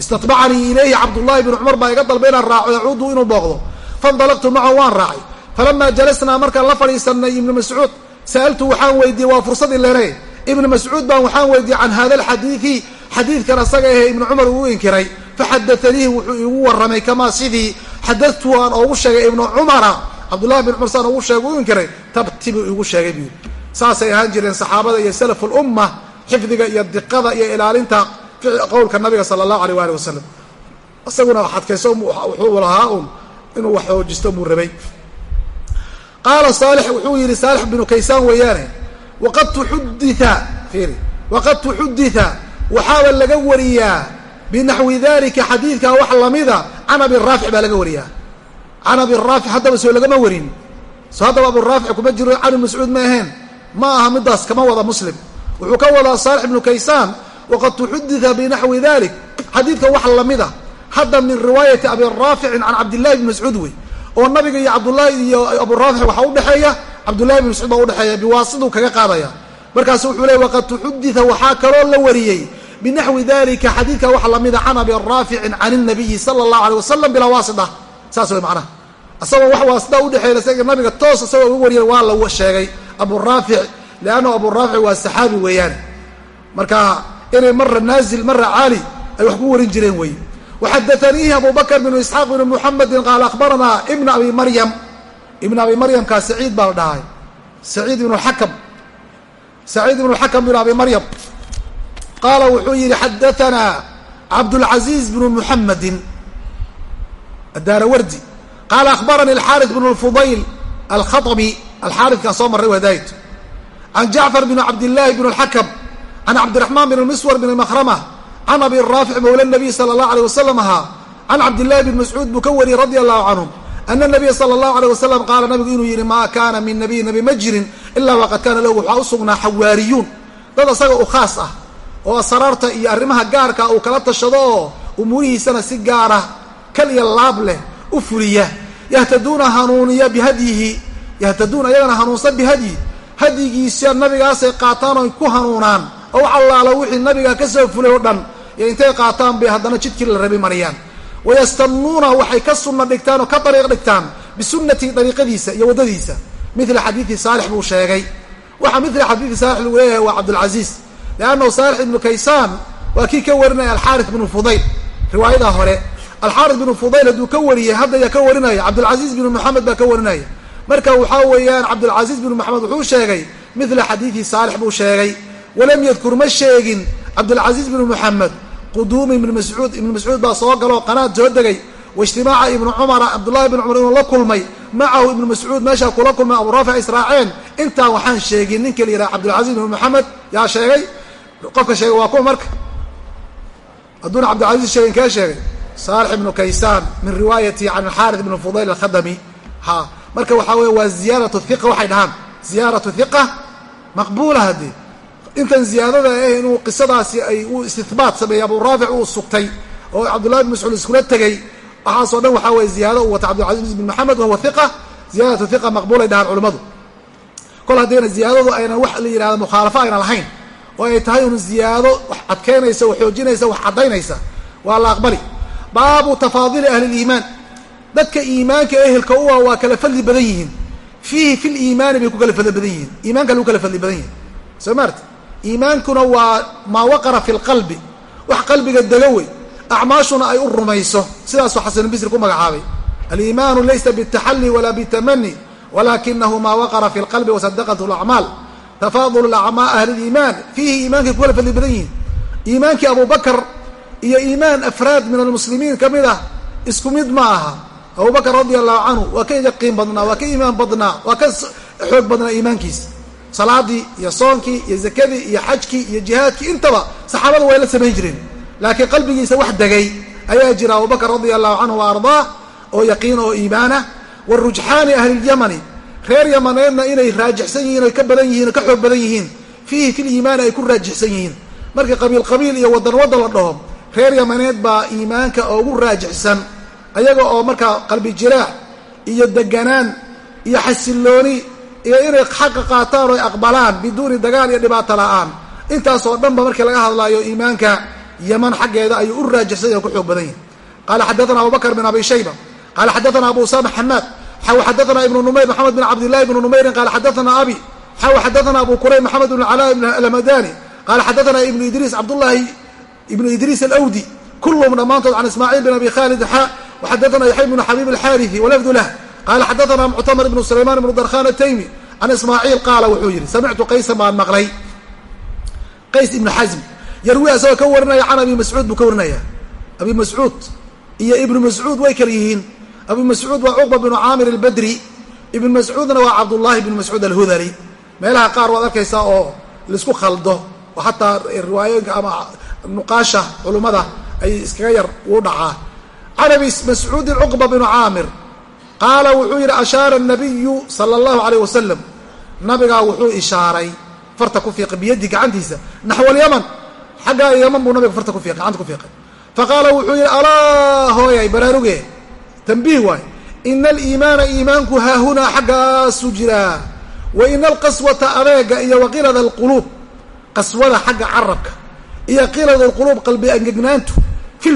istatbacanii ilayhi cabdullaahi bnu cumar baa iga dalbay inaan raaco yacuudu inuu booqdo faindalaqtu macahu waan raacay. Falamaa jalasnaa markaan la fadhiisanay ibnu mascuud sa'altu waxaan weydiiyey waa fursad ilene ibnu mascuud baan waxaan weydiiyey can hada alxadiidi xadiidkan asaga ahe ibnu cumar uu inkiray. Faxadaaniihi wuxuu igu warramay kamaa sidii xadadtuhu aan oogu sheegay ibnu cumara. Cabdullahi bin cumar saan ugu sheegay u inkiray tabti buu igu sheegay buu saasay ahaan jireen saxaabada iyo salafu lumma xifdiga iyo diqada iyo ilaalinta qowlka nabiga sala allahu aleyh waali wasalam isaguna adkayso wuxuu lahaa un inuu wax xoojisto buu rabay. Qaala saalix wuxuu yidhi saalix binu kaysaan weeyaane waqad tuxudita fiiri waqad tuxudita waxaaba laga wariyaa binaxwi dalika xadiidka wax lamida can abi raafic baa laga wariyaa. Can abi raafic haddaba soo lagama warin. Soo haddaba abu raafic kuma jiro can mascuud ma aheen. Ma aha midaas kama wada muslim. Wuxuu ka wadaa saalix bnu kaysaan waqad tuxudita binaxwi dalik xadiidka wax lamida hadda min riwaayati abi raaficin can cabdillahi bni mascuud wey oo nabiga iyo cabdulahi iyo abu raafic waxaa udhexeeya cabdullahi bn mascuud baa udhexeeya biwaasidu kaga qaadaya. Markaasu wuxuu leey waqad tuxudita waxaa kaloo la wariyey binaxwi dalika xadiidka waxa lamida ah, can abi raaficin can inabiyi sala allahu alay wasalam bilaa waasida. Saas wey macnaha. Isagoo wax waasida udhexeeya nabiga toos isagoo uga wariyay waa la sheegay abu raafic liannahu abu raafic waa saxaabi weeyaan. Marka inay mara naazil mara caali ay wax ku warin jireen wey waxadaaniihi abu bakr bnu isxaaq bnu muxamedin qaala ahbaranaa ibna abi maryam ibna abi maryamkaa saciid baa la dhahay saciid ibnu xakam saciid ibnu xakam ibn abi maryam qaala wuxuu yihi xadaanaa cabdulcaziiz bnu muxamedin daarawardi qaala ahbaranii alxaari bnu lfudayl alkhaطbi alxaarikaan soo marray wadaaytu can jacfar bn cabdillaahi bn اlxakam can cabdiraxmaan bn miswar bn makrama can abi raafic mawla nabiy sala allahu aleyh wasalam ahaa. Can cabdillahi bn mascuud buu ka wariyey radia allahu canhum ana nabiya sala allahu aleyh wasalam qaala nabigu inuu yidhi maa kaana min nabiy nabi ma jirin ilaa waqad kaana lahu waxaa u sugnaa xawaariyuun. Dad isaga u khaas ah oo asraarta iyo arrimaha gaarka uu kala tashado oo umuurihiisana si gaara kal iyo laab leh u fuliya. Yahtaduuna hanuuniya bihadyihi. Yahtaduuna ayagana hanuunsan bihadyi. Hadyigiisa nabigaasay qaataan oo ku hanuunaan oo wax allaala wixii nabiga ka soo fulay oo dhan iyo intay qaataan bay haddana jidkii la rabi mariyaan. Wayastanuuna waxay ka sunna dhigtaan oo ka dariiq dhigtaan bisunati dariiqadiisa iyo waddadiisa mila xadiidi saalix buu sheegay. Waxaa mila xadiidi saalix lagu leeyahay waa cabdulcasiis liannahu saalix ibnu kaysaan waa kii ka warinaya alxaari bnu fudayl. Riwaayadaa hore alxaari bnu fudayl hadduu ka wariyey hadda yaa ka warinaya cabdulcasiis bnu moxamed baa ka warinaya. Marka waxaa weeyaan cabdulcasiis bnu moxamed wuxuu sheegay mila xadiidi saalix buu sheegay walam yadkur ma sheegin cabdulcasiis bnu moxamed quduumi ibnu mascuud ibnu mascuud baa soo galoo qanaad soo degay waijtimaaca ibnu cumara cabdullahi ibnu cumar inuu la kulmay macahu ibnu mascuud meeshaa kula kulmay abu raafic israaceen intaa waxaan sheegin ninka la yidhaha cabdulcasiis ibnu moxamed yaa sheegay? Qofka sheegay waa kuwa marka. Hadduuna cabdilcasiis sheegin kee sheegay? Saalix ibnu kaysaan min riwaayati can alxaaris ibnu fudayl alkhadami. Ha marka waxaa weye waa ziyaadatu hiqa waxay dhahaan ziyaaratu intan ziyaadada eh inuu qisadaasi ay u istihbaat sameeyey abu raafic uu sugtay oo cabdullahi bin mascuud iskula tegey waxaasoo dhan waxaa weye ziyaado uu wata cabdilcasiis bin maxamed wahuwa hiqa ziyaadatu hiqa maqbuulay dhahaan culimmadu. Kol haddayna ziyaadadu aynan wax la yidhahda mukhaalafo ayna lahayn oo ay tahay un ziyaado wax adkeynaysa wax xoojinaysa wax caddaynaysa waa la aqbali. Baabu tafaadili ahli liimaan dadka iimaanka ehelka u ah waa kala fadli badan yihiin. Fiihi fi liimaani bay ku kala fadli badan yihiin. Iimaanka lagu kala fadli badan yihiin soo maarta iimaankuna waa maa waqara fi lqalbi wax qalbiga dego wey acmaashuna ay u rumayso sidaasuu xasanubisri ku magacaabay. Aliimaanu laysa bitaxalli walaa bitamani walakinahu maa waqara fi lqalbi wasadaqathu lacmaal tafaadul ahli liimaan fiihi iimaankay ku kala fadli badan yihiin. Iimaankii abubakar iyo iimaan afraad min almuslimiin ka mid ah isku mid ma aha. Abubakar radia allahu canhu waa ka yaqiin badnaa waa ka iimaan badnaa waa ka xoog badnaa iimaankiisa salaadii iyo soonkii iyo zakadii iyo xajkii iyo jihaadkii intaba saxaabada way la samayn jireen. Laakiin qalbigiisa wax degay. Ayaa jira abubakar radia allahu canhu wa ardaah oo yaqiin oo iimaana wa rujxaani ahlilyamani reer yamaneedna inay raajixsan yihiin oy ka badan yihiin oo ka xoog badan yihiin. Fiihi fi liimaani ay ku raajixsan yihiin. Markii qabiil qabiil iyo wadan waddan la dhaho reer yamaneed baa iimaanka ugu raajixsan. Ayaga oo markaa qalbi jiraax iyo deganaan iyo xasillooni iyo inay xaqa qaataan oo ay aqbalaan biduuni dagaal iyo dhibaato la'aan. Intaasoo dhanba markii laga hadlaayo iimaanka yaman xaggeeda ayuu u raajixsan yahy o ku xoog badan yahy qaala xadathana abubakr bin abi shayba qaala xadathana abu usama xamaad xaw xadathana ibnu numayr maxamed bin cabdillahi ibnu numayrin qaala xadathana abi xaw xadathana abu kurayb maxamed bn cala ibn almadani qaala xadathana ibnu idriis cabdullahi ibnu idriis alawdi kulluhum dhammaantood can ismaaciil bin abi khalid xa waxadathana yaxya bnu xabiib alxaariثi walafdu lah qaala xadathana muctamar ibnu sulayman ibnu darkhan ataymi can ismaaciil qaala wuxuu yidhi samictu qaysan baan maqlay qays ibnu xasm yarwi asagoo ka warinaya can abi mascuud buu ka warinaya abi mascuud iyo ibnu mascuud way kala yihiin abi mascuud waa cuqba binu caamir albadri ibnu mascuudna waa cabdullaahi bnu mascuud alhudali meelaha qaar waad arkaysaa oo la isku khaldo oo xataa riwaayooyinka ama nuqaasha culummada ay iskaga yar uu dhacaa can abi mascuudin cuqba binu caamir qaala wuxuu yidhi ashaara nabiyu sala allahu alayh wasalam nabigaa wuxuu ishaaray farta ku fiiqay biyadii gacantiisa naxw alyaman. Xaggaa yaman buu nabiga farta kufiiqay gacanta ku fiiqay. Faqaala wuxuu yidhi alaa hooyay baraaruge tambiih waay. Ina aliimaana iimaanku haahunaa xaggaasuu jiraa. Wa ina alqaswata adeega iyo wa qilada alquluub qaswada xagga carabka iyo qilada alquluub qalbi angegnaantu fi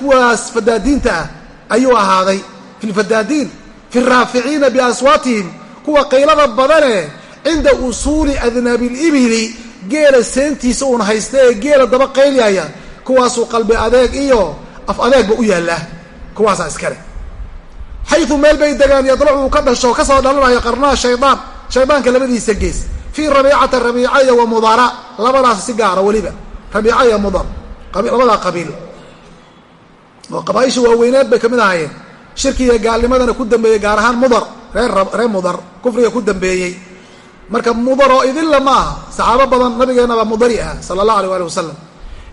kuwaas fadaadiinta ah ayuu ahaaday fi lfadaadiin fi raaficiina biaswaatihim kuwa qaylada badane cinda usuuli adnaabi libili geela seentiisa uun haysta ee geela daba qaylyaya kuwaasuu qalbi adeeg iyo af adeegba u yaallaa kuwaasaa iskale xayu meel bay degaan yadlacu ka dhasho ka soo dhalanayo qarnaha shaydaan shaydaanka labadiisa gees fii rabiicata rabiica iyo wa mudara labadaas si gaara weliba rabiica iyo mudar labadaa qabiil oo qabaaisha waaweyneed bay ka mid ahaayeen shirkiga gaalnimadana ku dambeeyey gaar ahaan mudar reer mudar kufriga ku dambeeyey. Marka mudar oo idilla ma aha saxaabo badan nabigeennabaa mudari ah sala allah alay ali wasalam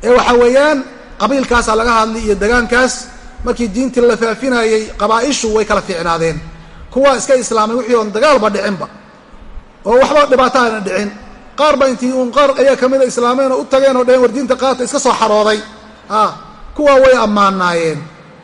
ee waxaa weeyaan qabiilkaasaa laga hadlay iyo degaankaas markii diintii la faafinayey qabaa-ishu way kala fiicnaadeen. Kuwa iska islaamay wixii oon dagaalba dhicinba. Oo waxba dhibaato aana dhicin. Qaar ba intii uun qaar ayaa kamida islaameen oo u tageen oo dheheen war diinta qaata iska soo xarooday. A kuwa way ammaanaayeen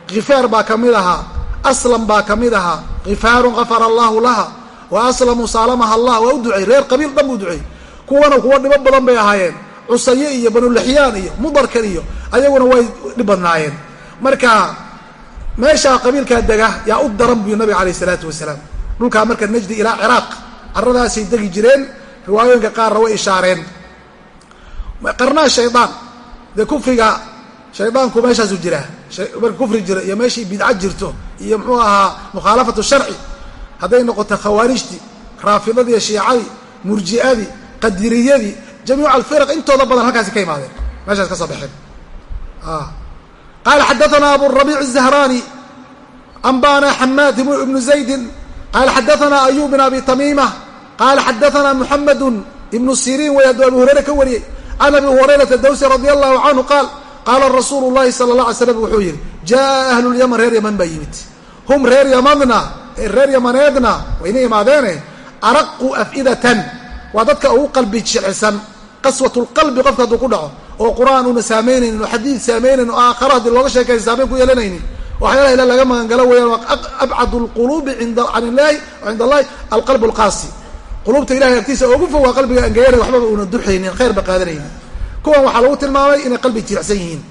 khifaar baa ka mid ahaa aslam baa ka mid ahaa. Khifaarun gafara allahu laha. Wa aslamu saalamaha allah. Waa u duceey reer qabiil dhan buu duceey kuwana kuwa dhibo badan bay ahaayeen. Cusaye iyo banulixyaan iyo mudarkan iyo ayaguna way dhib badnaayeen. Marka meeshaa qabiilkaa dega yaa u daran buyu nabiga alayh isalaatu wasalaam. Dhulkaa marka najdi ilaa ciraaq. Carradaasay degi jireen. Riwaayooyinka qaarna way ishaareen. Qarnaa shaydaan dee kufriga shaydaanku meeshaasu jiraa marka kufri jiro iyo meeshii bidca jirto iyo muxuu ahaa mukhaalafatu sharci hadday noqoto khawaarijtii raafidadii shiicadii murji'adii qadiriyadii jamiic alfiraq intooda badan halkaasi ka imaadeen meeshaas ka soo baxeen. Qaala xadaana abu rabiic الzahrani anbana xamaad ibnu zaydin. Qaala xadaana ayub bin abi tamiima. Qaala xadaana muxamedu ibnu siriin way hadduu abu hurayra ka wariyey. Can abi hurayrata dawsi radi allahu canhu qaal qaala rasuulu llahi sala اla alay slam wuxuu yidhi jaa ahlu lyaman reer yaman baa yimid. Hum reer yamadna reer yamaneedna wayna imaadeene araqu af'idatan waa dadka ugu qalbi jilcisan qaswat lqalbi qofka hadduu ku dhaco oo qur'aan una saameynaynin oo xadiid saameynaynin oo aakhara haddii looga sheekay saameyn ku yeelanaynin. Waxyaalaha ila laga magangalo weeyaan waa abcad lquluubi can illahi cinda allahi alqalb alqaasi quluubta ilahay agtiisa ugu fog waa qalbiga angeyanay waxbaba una duxaynin khayrba qaadanaynin kuwan waxaa lagu tilmaamay inay qalbi jilicsan yihiin.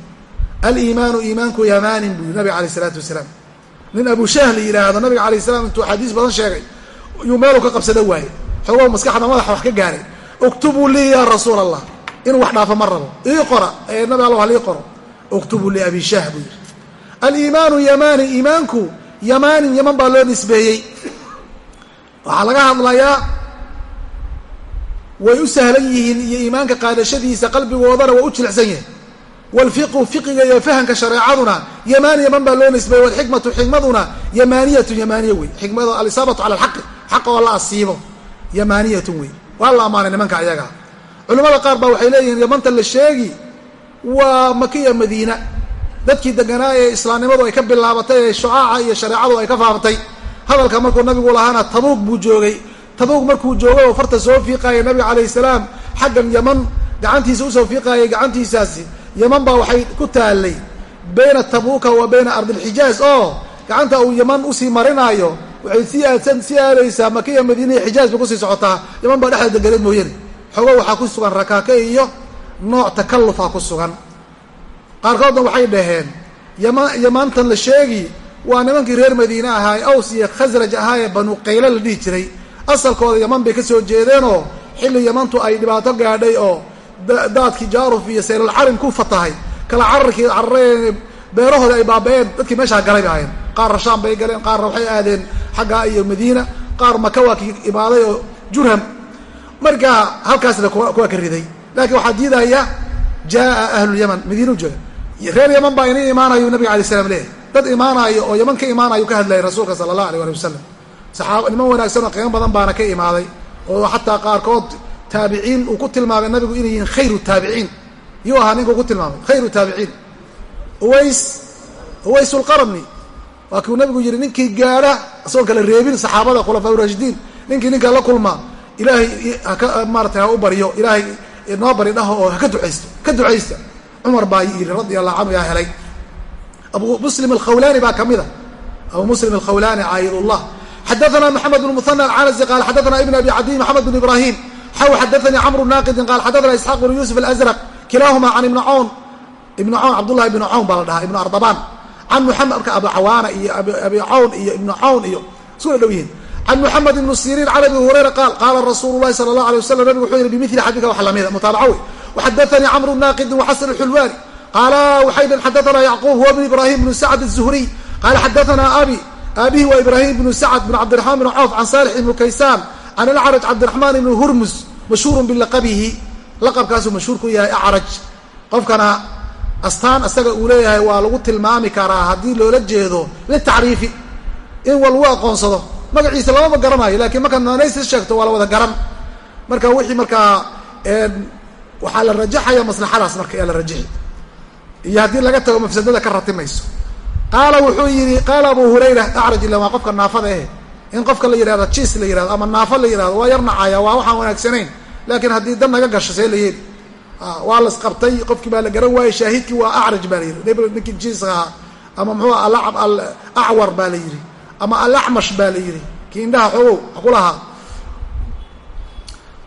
Aliimaanu iimaanku yamaanin buu nabiga alayh isalaatu wasalaam. Nin abu shahl yidhaahdo nabiga alayh salam intuu xadiis badan sheegay yuu meeluu ka qabsada waaye. Xoogow maskaxda madaxa wax ka gaaray. Uktubuu lii ya rasuul allah inuu wax dhaafo ma rabo. Ii qora. Ee nabi alla halii qoro. Uktubuu li abi shah buu yidhi. Aliimaanu yamaani iimaanku yamaanin yaman baa loo nisbeeyey. Waxaa laga hadlayaa way u sahlan yihiin iyo iimaanka qaadashadiisa qalbigoodana waa u jilicsan yahay waalfiqhu fiqiga iyo fahamka shareecaduna yamaani yaman baa loo nisbeeyey walxikmatu xikmaduna yamaaniyatun yamaaniya wey xikmada alisaabatu cala alxaqi xaqa oo la asiibo yamaaniyatun wey waa la ammaanay nimanka ayaga. Culimmada qaar baa waxay leeyihiin yamanta la sheegi waa makiya madiina. Dadkii deganaa ee islaamnimadu ay ka bilaabatay ee shucaaca iyo shareecadu ay ka faafatay. Hadalka markuu nabigu lahaana tabuuq buu joogay tabuuq markuu joogay oo farta soo fiiqaaya nabiga calayhi salaam xaggan yaman gacantiisa u soo fiiqaayay gacantiisaasi. Yaman baa waxay ku taallay bayna tabuuka wa bayna ardilxijaaz oo gacanta uu yaman u sii marinaayo waxay sii aadsan sii aadaysaa makiya madiinahi xijaaz bay ku sii socotaa. Yaman baa dhexda deganeed mooyane xoogo waxaa ku sugan rakaake iyo nooc takallufa ku sugan. Qaarkoodna waxay dhaheen yama yamaantan la sheegi waa nimankii reer madiine ahaa ee aws iyo khasraj ahaa ee banu qayle la dhihi jiray asalkooda yaman bay ka soo jeedeenoo xilli yamantu ay dhibaato gaadhay oo daadkii jaaruf iyo seylulcarim ku fatahay. Kala cararkii carareen beerahooda ay baaba-een dadkii meeshaa galay bay ahayen qaarna shaam bay galeen qaarna waxay aadeen xaggaa iyo madiina qaar maka waa imaaday oo jurham. Marka halkaasna kuwaa ka riday. Laakiin waxaa diidaya jaaa ahlulyaman madiinu jooga. Reer yaman baa ina imaanayu nabiga alay slam leeyahy dad imaanayo oo yaman ka imaanayo ka hadlayay rasuulka sala allah alay ali wasalam niman wanaagsan oo badan baana ka imaaday oo xataa qaarkood taabiciin uu ku tilmaamay nabigu inay yihiin khayru taabiciin. Yuu ahaa ninka ku tilmaamay khayru taabiciin. Uways uwaysulqarni waa kiuu nabigu yihi ninkii gaadha isagoon kala reebin saxaabada khulafaa urashidiin ninkii ninka la kulma ilaahay haka maaratay ha u baryo ilaahay noo bari dhaho oo haka ducaysto ka ducaysta. Cumar baa yidhi radia allahu canhu yaa helay. Abu muslim alkhawlaani baa kamida abu muslim alkhawlaani caayidullah xadaana maxamed bn muhana alcanasi qaal xadaana ibn abi cadiy maxamed bn ibrahim xaw xadaanii camru naaqidin qaal xadaana isxaaq bn yuusuf alazraq kilaahuma can ibni cawn ibni cawn cabdullahi ibnu cawn baa la dhahaa ibnu ardabaan can muamed marka abu cawaana iyo abi cawn iyo ibnu cawn iyo isuna dhow yihiin can muxamed ibnu siriin can abi hurayra qaal qaala rasuulu lahi sala allah alay wasalam nabigu wuxuu yihi bimili xadika wax lamida mutaabaca wey waxadaanii camru naaqidin waxasan xulwaani qaala waxay dhen xadaana yacquub huwa bn ibrahim bnu sacd الzuhriy qaala xadaana abi aabihi waa ibrahim bnu sacd bn cabdiraxmaan bn cawf can saalix ibnu kaysaan can alacraj cabdiraxmaan ibni hurmus mashhuurun bilaqabihi laqabkaasuu mashhuur ku yahay acraj qofkana astaan isaga uu leeyahay waa lagu tilmaami karaa haddii loola jeedo litacriifi. In wa lagu aqoonsado. Magaciisa lamama garanayo lakiin markaad naanaysi sheegto waa la wada garan. Marka wixii markaa waxaa la rajaxaya maslaxadaas marka yaa la rajaxi. Iyo haddii laga tago mafsadada ka ratimayso qaala wuxuu yidhi qaala abu hurayra acraj ila waa qofka naafada eh. In qofka la yihahdo jiis la yihahdo ama naafo la yihahdo waa yar nacaya waa waxaan wanaagsanayn. Laakiin haddii dan naga gasho see la yeeli waa las qabtay qofkii baa la garan waayey shaahidkii waa acraj baa la yidhi. Ninkii jiiska ahaa ama muxuu acwar baa la yidhi ama alacmash baa la yidhi. Kii indhaha xoogow kulahaa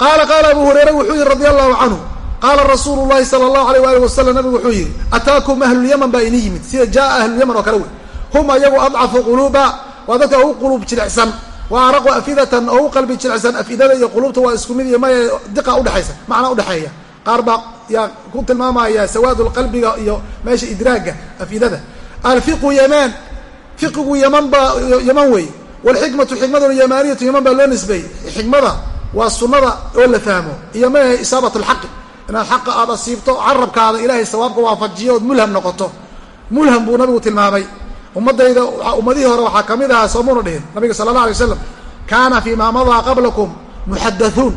qaala qaala abu hurayra wuxuu yihi radi allahu canhu qaala rasuulu llahi sala allahu alayh waali wasalam nabigu wuxuu yihi ataakum ahlulyaman baa ini yimid. Sida jaa ahlulyaman oo kale wey hum ayagu adcafu quluuba waa dadka ugu quluub jilicsan wa araqu afidatan oo u qalbi jilicsan afidada iyo quluubta waa isku mid iyo maya diqa udhexaysa macnaa udhexeeya qaar baa yaa ku tilmaamaya sawaad lqalbiga iyo meesha idraaga afidada. Alfiqu yamaan fiqigu yaman baa yaman wey walxikmatu xikmaduna yamaniyatu yaman baa loo nisbeeyey. Xikmada waa sunada oo la fahmo iyo maahe isaabat alxaqi inaad xaqa aad asiibto carabkaada ilaahay sawaabka waafajiyo ood mulham noqoto. Mulham buu nabigu tilmaamay. Ummadayda ummadihii hore waxaa ka mid ahaa soomuna dhihin nabiga sala allah alay waslam kaana fi ma madaa qablakum muxadathun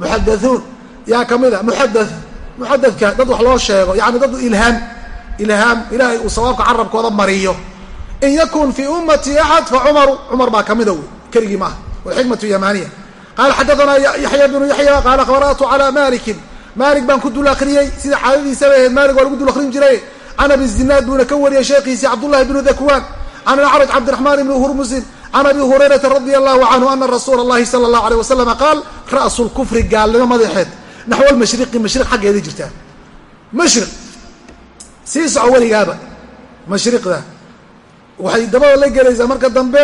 muxadathun yaa ka mid a muxadath muxadadka dad wax loo sheego yani dad ilhaam ilhaam ilaahay uu sawaabka carabkooda mariyo. In yakun fii ummati axad fa cumaru cumar baa kamida wey keligii maaha walxikmatu yamaniya qaala xadaanaa yaxya bnu yaxya qaala qara'tu calaa malikin malik baan ku dul akriyey sida caadadiisaba ahayd malik waa lagu dul akrin jiray can abi zinaad buuna ka wariyey sheekhiisi cabdullahi bnu dakwaan can acraj cabdiraxmaan ibni hurmusin can abi hurayrata radia allahu canhu ana rasuula allahi sala allahu aleyh wasalama qaal ra'su lkufri gaalnimo madaxeed naxwa lmashriqi mashriq xaggeeda jirtaa mashriq sii soco weligaaba mashriqda waxay dabada la gelaysaa marka dambe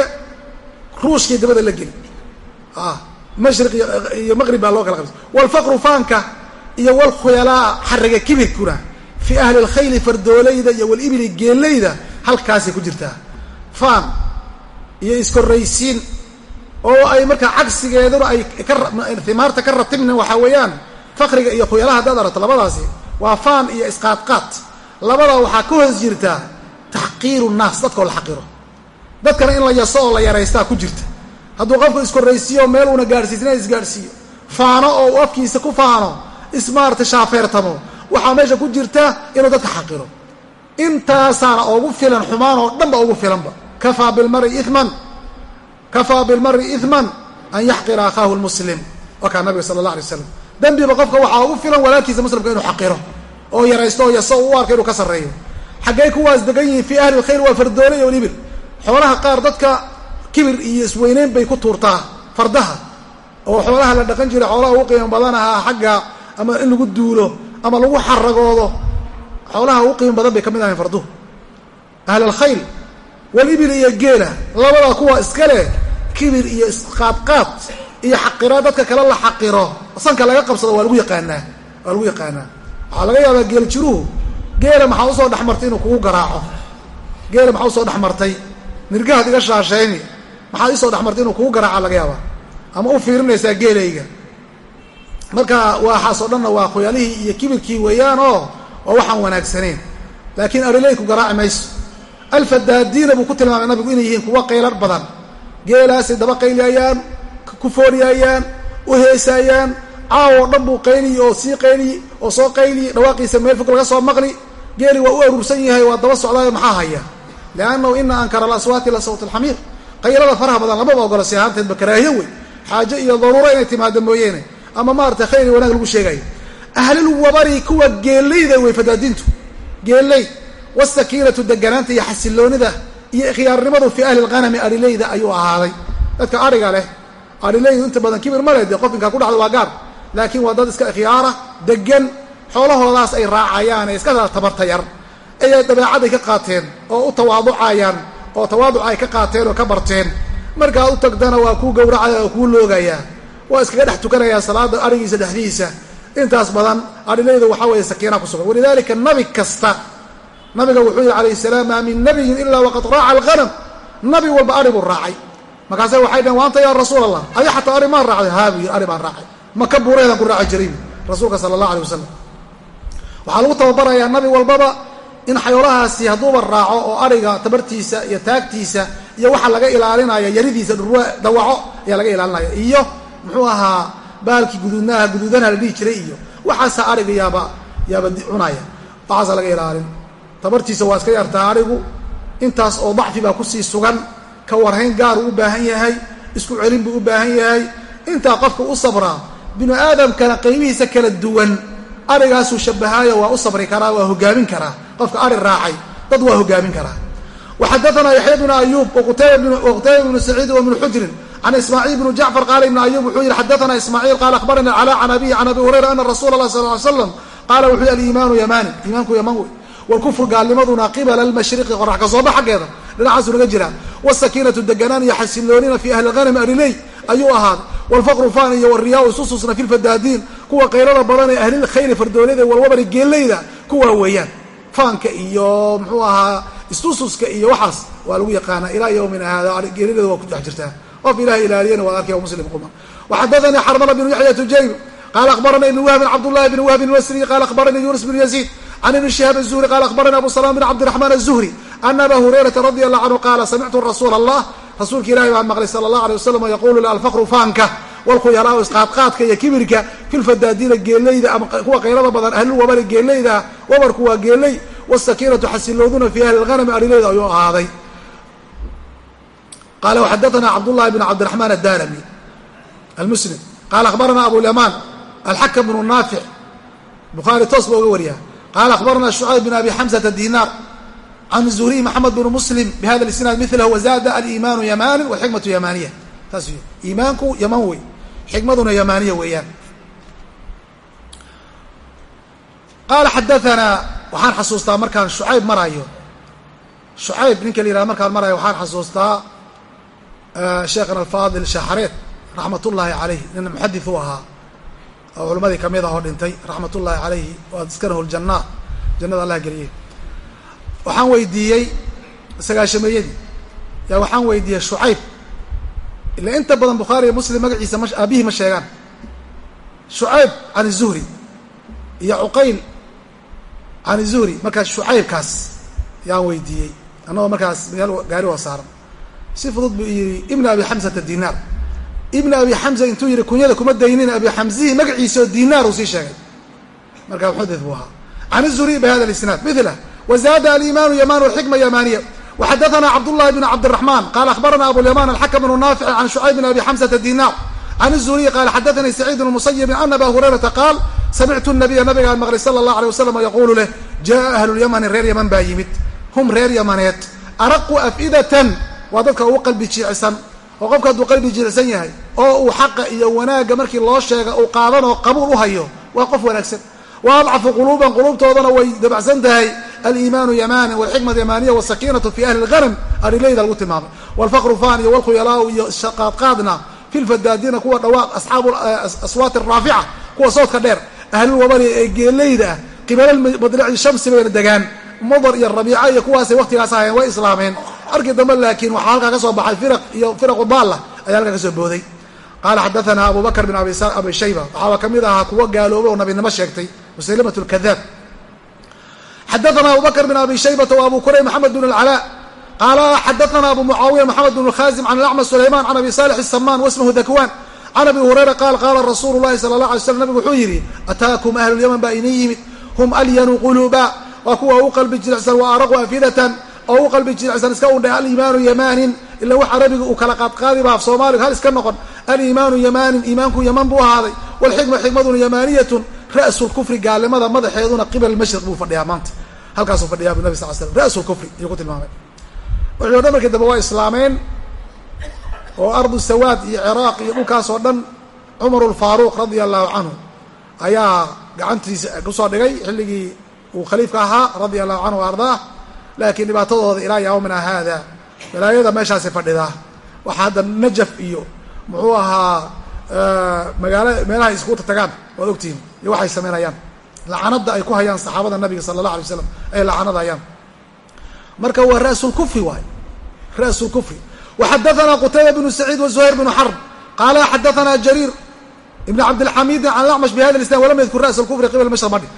ruushkay dabada la geli mashriq iyo maqrib baa loo kala qabsa walfaqru faanka iyo walkhuyalaa xariga kibirkuna fii ahli lkhayli fardoolayda iyo walibili geelayda halkaasay ku jirtaa. Faan iyo iskorraysiin oo ay markaa cagsigeeduna ay kaimaarta ka ratibnin waxaa weeyaan fakriga iyo khuyalaha haddaad aragto labadaasi waa faan iyo isqaadqaad. Labada waxaa ka hoos jirtaa taxqiiru nnaas dadkao la xaqiro. Dadkana in la yaso oo la yaraystaa ku jirta hadduu qofku iskorraysiiyo meel uuna gaadhsiisna isgaadhsiiyo faano oo uu afkiisa ku faano ismaarata shaafeertamo waxaa meesha ku jirta inuu dadka xaqiro. Intaasaana ugu filan xumaan oo dhan ba ugu filanba. Kafaa bilmari iman kafaa bilmari iman an yaxqira akhaahu lmuslim kaa nabiga sala allah alay waslam dembiba qofka waxaa ugu filan walaalkiisa muslimka inuu xaqiro. Oo yaraysto yaso u arka inuu ka sarreeyo. Xaggay kuwaas degan yihiin fii ahli lkhayr waa fardoole iyo libil xoolaha qaar dadka kibir iyo isweyneyn bay ku tuurtaa fardaha. Oo xoolaha la dhaqan jiray xoolaha ugu qiimo badan ahaa xagga ama in lagu duulo ama lagu xaragoodo xoolaha ugu qiimo badan bay ka mid ahayn farduhu ahl alkhayl walibil iyo geela labada kuwa iskale kibir iyo isqaadqaad iyo xaqiro dadka kale la xaqiro. Sanka laga qabsado waa lagu yaqaanaa waa lagu yaqaanaa. Waxaa laga yaabaa geel jiruhu geela maxaa u soo dhexmartay inuu kugu garaaco? Geela maxaa u soo dhexmartay nirgahaad iga shaashayni maxaa isoo dhexmartay inuu kugu garaaca laga yaabaa? Ama u fiirinaysaa geelayga? Marka waxaasoo dhanna waa khuyaalihii iyo kibirkii weeyaan waa waxaan wanaagsanayn. Laakiin ariley ku garaaci mayso. Alfadaadiina buu ku tilmaamay nabigu inay yihiin kuwa qaylar badan. Geelaasay daba qayliyayaan ku fooriyayaan u heesaayaan. Caawo dhan buu qayliyi oo sii qayliyi oo soo qayliyi dhawaaqiisa meel fog laga soo maqli. Geeli waa u aruursan yahay waa daba socdaayo maxaa haya? Liannahu ina ankara alaswaati la sawt alxamiir qaylada faraha badan lamaba ogola ahaanteedba karaahiyo wey xaajo iyo daruuro inay timaado mooyeene. Ama maarata khayr iyo wanaag lagu sheegayo ahlul kuwa geelayda wey fadaadiintu geelay wasakiinatu deganaanta iyo xasiloonida iyo ikhyaarnimadu fii ahli lghanami arileyda ayuu ahaaday. Dadka ariga leh arileydu inta badan kibir male dee qof inkaa ku dhacdo waa gaar. Laakiin waa dad iska ikhyaara degan xoolahoodaas ay raacayaan ee iska tabarta yar ayay dabeecadday ka qaateen oo u tawaaducayaan oo tawaaduc ay ka qaateen oo ka barteen markaad u tagtana waa kuu gowracaya oo kuu loogayaa waa iskaga dhex tukanayaa salaada arigiisa dhexdiisa. Intaas badan arileyda waxaa weeye sakiina ku sugan. Walidalika nabi kasta nabiga wuxuu yihi calayh salaam maa min nabiyin ilaa waqad raaca alghanam. Nabi walba ari buu raacay. Markaase waxay dhaheen waanta yaa rasuul allah adi xataa ari maan raacday? Haa buu yidhi ari baan raacay. Maka buureedaan ku raaci jiray rasuulka sala allah alay wasalam waxaa lagu tababarayaa nabi walbaba in xoolahaasi hadduuba raaco oo ariga tabartiisa iyo taagtiisa iyo waxa laga ilaalinaya yaridiisa dhurwa dawaco ayaa laga ilaalinaya. Iyo muxuu ahaa baalkii guduudnaha guduudanaha la dhihi jiray iyo waxaasa ariga yaaba yaaba cunaya. Waxaasa laga ilaalin. Tabartiisa waa iska yartaa arigu. Intaas oo dacfi baa ku sii sugan ka warhayn gaaruu u baahan yahay isku celin buu u baahan yahay. Intaa qofka u sabraa binu aadamkana qaybihiisa kala duwan arigaasuu shabahaayo waa u sabri karaa waa hogaamin karaa qofka ari raacay dad waa hogaamin karaa waxadaanaa yaxya bnu ayuub waqutayba bnu saciid wbnu xujrin can ismaaciil bnu jacfar qaala ibnu ayuub wuxuu yihi xadaana ismaaciil qaala akhbarana cala can abihi can abi hurayra ana rasuula lah sal slam qaala wuxuu yihi aliimaanu yamaani. Iimaanku yaman wey. Wlkufru gaalnimaduna qibala almashriqi qorax ka sooba xaggeeda dhinacaasu naga jiraa wsakiinatu deganaan iyo xasiloonina fi ahli hanami ariley. Ayuu ahaaday wlfaqru fan iyo wariyaa isususna fi lfadaadiin kuwa qaylada badan ee ahlilkhayli fardoolyada walwabari geeleyda kuwaa weeyaan faanka iyo mxuu ahaa istususka iyo waxaas waa lagu yaqaanaa ilaa yawmina hada geelideeda waa ku dhex jirtaa qof ilahay ilaaliyana waad arkaya muslim quma waxadaanii xarmala bnu yaxya tujayb qaala akhbarana ibn wahbin cabdullahi bn wahbin masri qaala akhbaranii yunus bn yaziid can ibni shihaab الzuhri qala akhbarani abu salam bn cabdiraxmaan الzuhri ana aba hurayrata radi allahu canhu qaala samictu rasuula allah rasuulka ilahi baan maqlay sala allah alay wasalam yaquulu alfaqru faanka walkhuyalaau isqaadqaadka iyo kibirka filfadaadiina geeleyda ama kuwa qaylada badan ahlulwabari geeleyda wabarku waa geeley wsakiinatu xasilooduna fi ahli lhanami arileyda ayuu ahaaday. Qala waxadaana cabdullahi bn cabdiraxmaan addarami almuslim. Qala akhbarana abulyamaan alxakam bnu naafic bukhaari toos ba uga wariyaa qala akhbarana shucayb bn abi xamsata dinar can zuhriy maxamed bn muslim bihada isnaad milahu wazada aliimaanu yamani walxikmatu yamaniya taas iimaanku yaman wey xikmaduna yamaniya weeyaan. Qaala xadaanaa waxaan xasuustaa markaan shucayb marayo. Shucayb ninka la yihahdo markaan marayo waxaan xasuustaa sheekhana alfaadil shaxareed raxmat ullaahi calayh nin muxadith u ahaa oo culimmadii ka mid ah oo dhintay raxmat ullaahi calayhi waa iskanahu ljannaa jannada allah geliyey waxaan weydiiyey sagaashameeyadii yaa waxaan weydiiyey shucayb ila inta badan bukhaari iyo muslim magaciisa ma aabihii ma sheegaan. Shucayb can izuhri iyo cuqayl can izuhri markaas shucaybkaas yaan weydiiyey. Annagoo markaas meel gaari oo saaran. Si fudud buu yidhi ibna abi xamsata dinaar. Ibna abi xamsa intuu yidhi kunyada kuma daynin abi xamsihii magaciisa oo dinaar uu sii sheegay. Markaa muxadith buu ahaa. Can izuhri bihada isnaad milah wzaada alimaanu yaman wxikma yamaniya cabdullahi bn cabdiraxman qala akhbarana abulyaman alxakm bnu naafici can shucayb bn abi xamsata dinar can izuriyi qala xadaanii saciid bn musayibin ana aba hurayrata qaal samictu nabiya nabigaan maqlay sala allah alay wasalam yaqulu leh jaa ahlulyamani reer yaman baa yimid hum reer yamaneed araqu afidatan waa dadka ugu qalbi jiicsan oo qofka hadduu qalbi jiicsan yahay oo uu xaqa iyo wanaagga markii loo sheega uu qaadanoo qabuul u hayo waa qof wanaagsan wa adcafu quluuban quluubtoodana way dabacsan aliimaanu yamaani walxikmatu yamaniya wsakiinatu fi ahli lghanam arileyda lagu tilmaamay walfaqru fan iyo walkhuyalaau iyo shaqaadqaadna fi lfadaadiina kuwa dhawaaq asxaabu aswaati araafica kuwa soodka dheer ahlulwabari ee geeleyda ah qibala madlici shamsi bayna degaan mudar iyo rabiica iyo kuwaasay waktigaas ahayeen way islaameen markii dambe laakiin waxaa halkaa ka soo baxay firaq iyo firaqu daalla ayaa halkaa ka soo booday qaala xadaana abu bakr bin abi shayba waxaaba ka mid ahaa kuwa gaaloobay oo nabinimo sheegtay musaylimat lkadaab xadaana abubakr bn abi shaybata w abu kuray maxamed bn اlcalaa qaala xadaana abu mucaawiya maxamed bn khaasim can acma sulayman can abi saalix samaan wasmhu dakwaan can abi hurayra qaal qaala rasuulu lahi sala la alay slam nabigu wuxuu yidhi ataakum ahlu lyaman baa idin yimid hum alyanu quluuba waa kuwa u qalbi jilicsan wa araqu afidatan oo u qalbi jilicsan iska undha aliimaanu yamaanin ila wax carabiga uu kala qaadqaadi baaf soomaaligu hal iska noqon aliimaanu yamaanin iimaanku yaman buu ahaaday walxikma xikmaduna yamaaniyatun ra'su halkaasuu fadhiyaa bu nabi sal slam ra'su lkufri ayuu ku tilmaamay. Wuxuu o markii dambe waa islaameen oo ardu sawaad iyo ciraaq iyo dhulkaas oo dhan cumar lfaaruuq radia allahu canhu ayaa gacantiisa ku soo dhigay xilligii uu khaliifka ahaa radia allahu canhu wa ardaah laakiin dhibaatadooda ilaa yawmina haada balaayada meeshaasi fadhidaa. Waxaa hadda najaf iyo muxuu ahaa magaala meelaha isku tagaan waad ogtihiin iyo waxay samaynayaan lacanada ay ku hayaan saxaabada nabiga sala allah alay slam ay lacanadayaan marka waa ra'su lkufri waay. Ra'su lkufri waxadaana qutayba bnu saciid wazuhayr bnu xarb qaala xadaana jariir ibn cabdilxamidin can lacmash bihada islam walam yadkur ra's lkufri qibla mashra madhi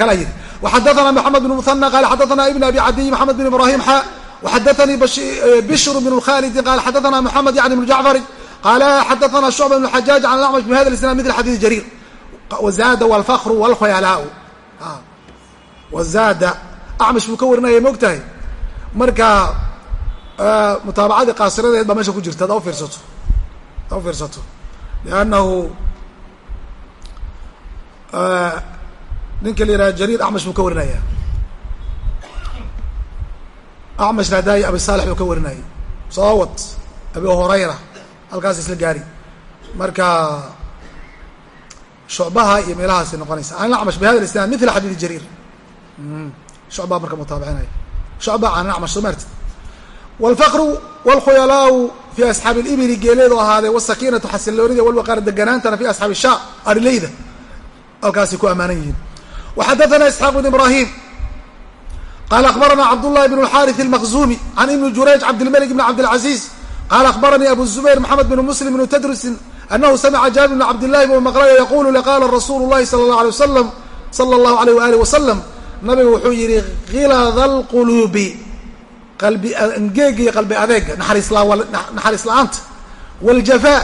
kalaa yidhi waxadaana maxamed bn muhana qala xadaana ibn abi cadiy maxamed bn ibrahim xa waxadaanii bishr bn khalidin qala xadaana moxamed yani bn jacfari qala xadaana shucba bn xajaaj can lacmash bihada islam mil xadiidi jariir wzaada wlfakru wlkhuyalaau wazaada acmash buu ka warinaya ma og tahay marka mutaabacadii qaasiradeed baa meesha ku jirta haddaa ufiirsato haddaa ufiirsato liannahu ninka la yihahda jariir acmash buu ka warinaya. Acmashna hadaayi abi saalix buu ka warinayay sowad abi horayra halkaas isla gaari. Marka shucbaha iyo meelahaasay noqonaysa an acmash bi hada isnad mila xadiidi jariir shucbaa marka mutaabicinaya shucba can acmash soo maartid wاlfaqru wاlkhuyalaau fi asxaabi اlibili geeleedu ahaadee wاsakiinatu xasiloonida walwaqaar deganaantana fi asxaabi sha arileyda halkaasay ku ammaanan yihiin وxadثna isxaaq بn ibrahim qala akhbarana cabdالlahi بn الxariث الmkzumi can ibni jurayj cabdilmلك بn cabdالcaزيز qala akhbaranii abu zubayr mxamed bn muslim bn tdrisin anahu samca jaabir bn cabdillahi buu maqlayo yaqulu qala rasuulu llahi sala allahu alay wasalam sala allahu alayh waaalih wasalam nabigu wuxuu yidhi khilada alquluubi qalbi angeega iyo qalbi adeega naxariis la'aanta waljafaa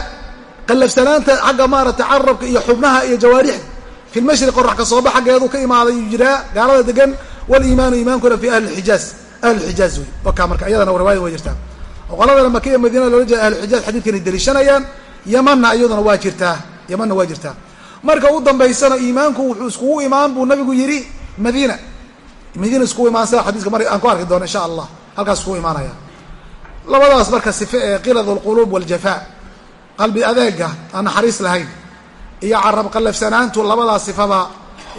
qallafsanaanta xagga maaragtay carabka iyo xubnaha iyo jawaarixda fi lmashriq qorax ka sooba xaggeedu ka imaaday jiraa gaalada degan waliimaanu iimaankuna fi ahli xijaaz ahluxijaaz wey wakaa marka iyadana riwaayada way jirtaa qoladana maka iyo madiina loola jeeda ahluxijaaz xadiidkanay deliishanayaan yamanna iyaduna waa jirtaa yamanna waa jirtaa marka u dambaysana iimaanku wuxuu iskugu imaan buu nabigu yidhi madiina. Madiina iskugu imaan sida xadiiska mar aan ku arki doono insha allah halkaas iskugu imaanaya. Labadaas marka sife ee qilad alquluub waljafaa qalbi adeega aan naxariis lahayn iyo carab qallafsanaantu labadaas sifaba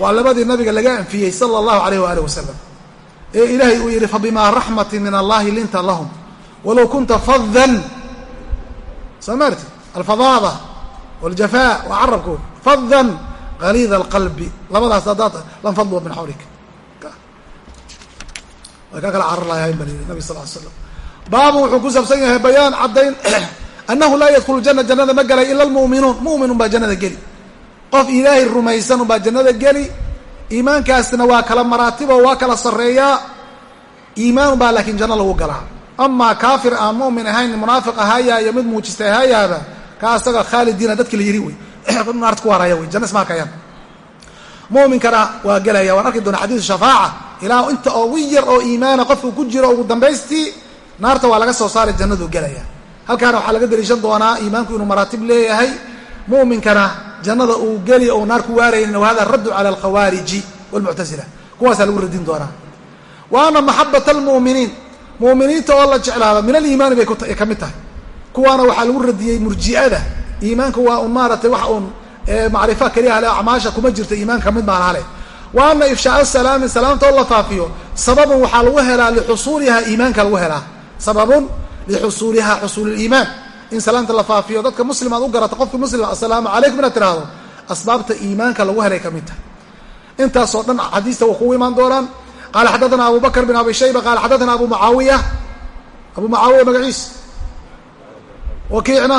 waa labadii nabiga laga anfiyey sala allahu alayh waaalih wasalam ee ilaahay uu yidhi fabimaa raxmatin min allahi linta lahum walow kunta fadan soo maarti alfadaada waljafaa waa carabkooda fadan galiida alqalbi labadaas haddaad lanfadlu min xawlik. Way ka kala carar lahayn bal yidhi nabi sal l slam baabu wuxuu ku saabsan yahay bayaan caddayn annahu laa yadkhulu jana jannada ma gelay ila almu'minuun. Mu'min unbaa jannada geli. Qof ilaahay rumaysan unbaa jannada geli. Iimaankaasna waa kala maraatibo waa kala sarreeyaa. Iimaan unbaa laakiin janno lagu galaa. Amaa kaafir aan mu'min ahayn munaafiq ahaaya iyo mid muujista ahaayaaba ka asaga khaalidiina dadka la yiri wey naarta ku wey janna isma arkayaan mu'minkana waa gelaya waan arki doona xadiisu shafaaca. Ilaa inta ugu yar oo iimaana qofku ku jiro ugu dambaystii naarta waa laga soo saaray jannaduu gelaya halkaana waxaa laga daliishan doonaa iimaanku inuu maraatib leeyahay. Mu'minkana jannada uu geli ou naar ku waaraynin wa hada raddu cala alkhawaariji walmuctasila kuwaasaa lagu radin doonaa. Wa ana almu'miniin. Mu'miniinta oo la jeclaada min aliimaani bay ka mid tahay kuwaana waxaa lagu radiyey murji'ada. Iimaanka waa un maaratay wax uun macrifa keliya le acmaasha kuma jirta iimaanka mid baan hale. Wa ana ifshaaa salaami salaamta oo la faafiyo. Sababun waxaa lagu helaa lixusuuliha iimaanka lagu helaa. Sababun lixusuuliha xusuuliliimaan in salaamta la faafiyo dadka muslim u garata qofka muslim assalaamu calaykum inaad tiraahdo asbaabta iimaanka lagu helay ka mid tahay. Intaasoo dhan xadiista waa kugu imaan doonaan. Qaala xaddathana abu bin abi shayba qaala xaddathana abu mucaawiya. Abu mucaawiya magaciis wakiicna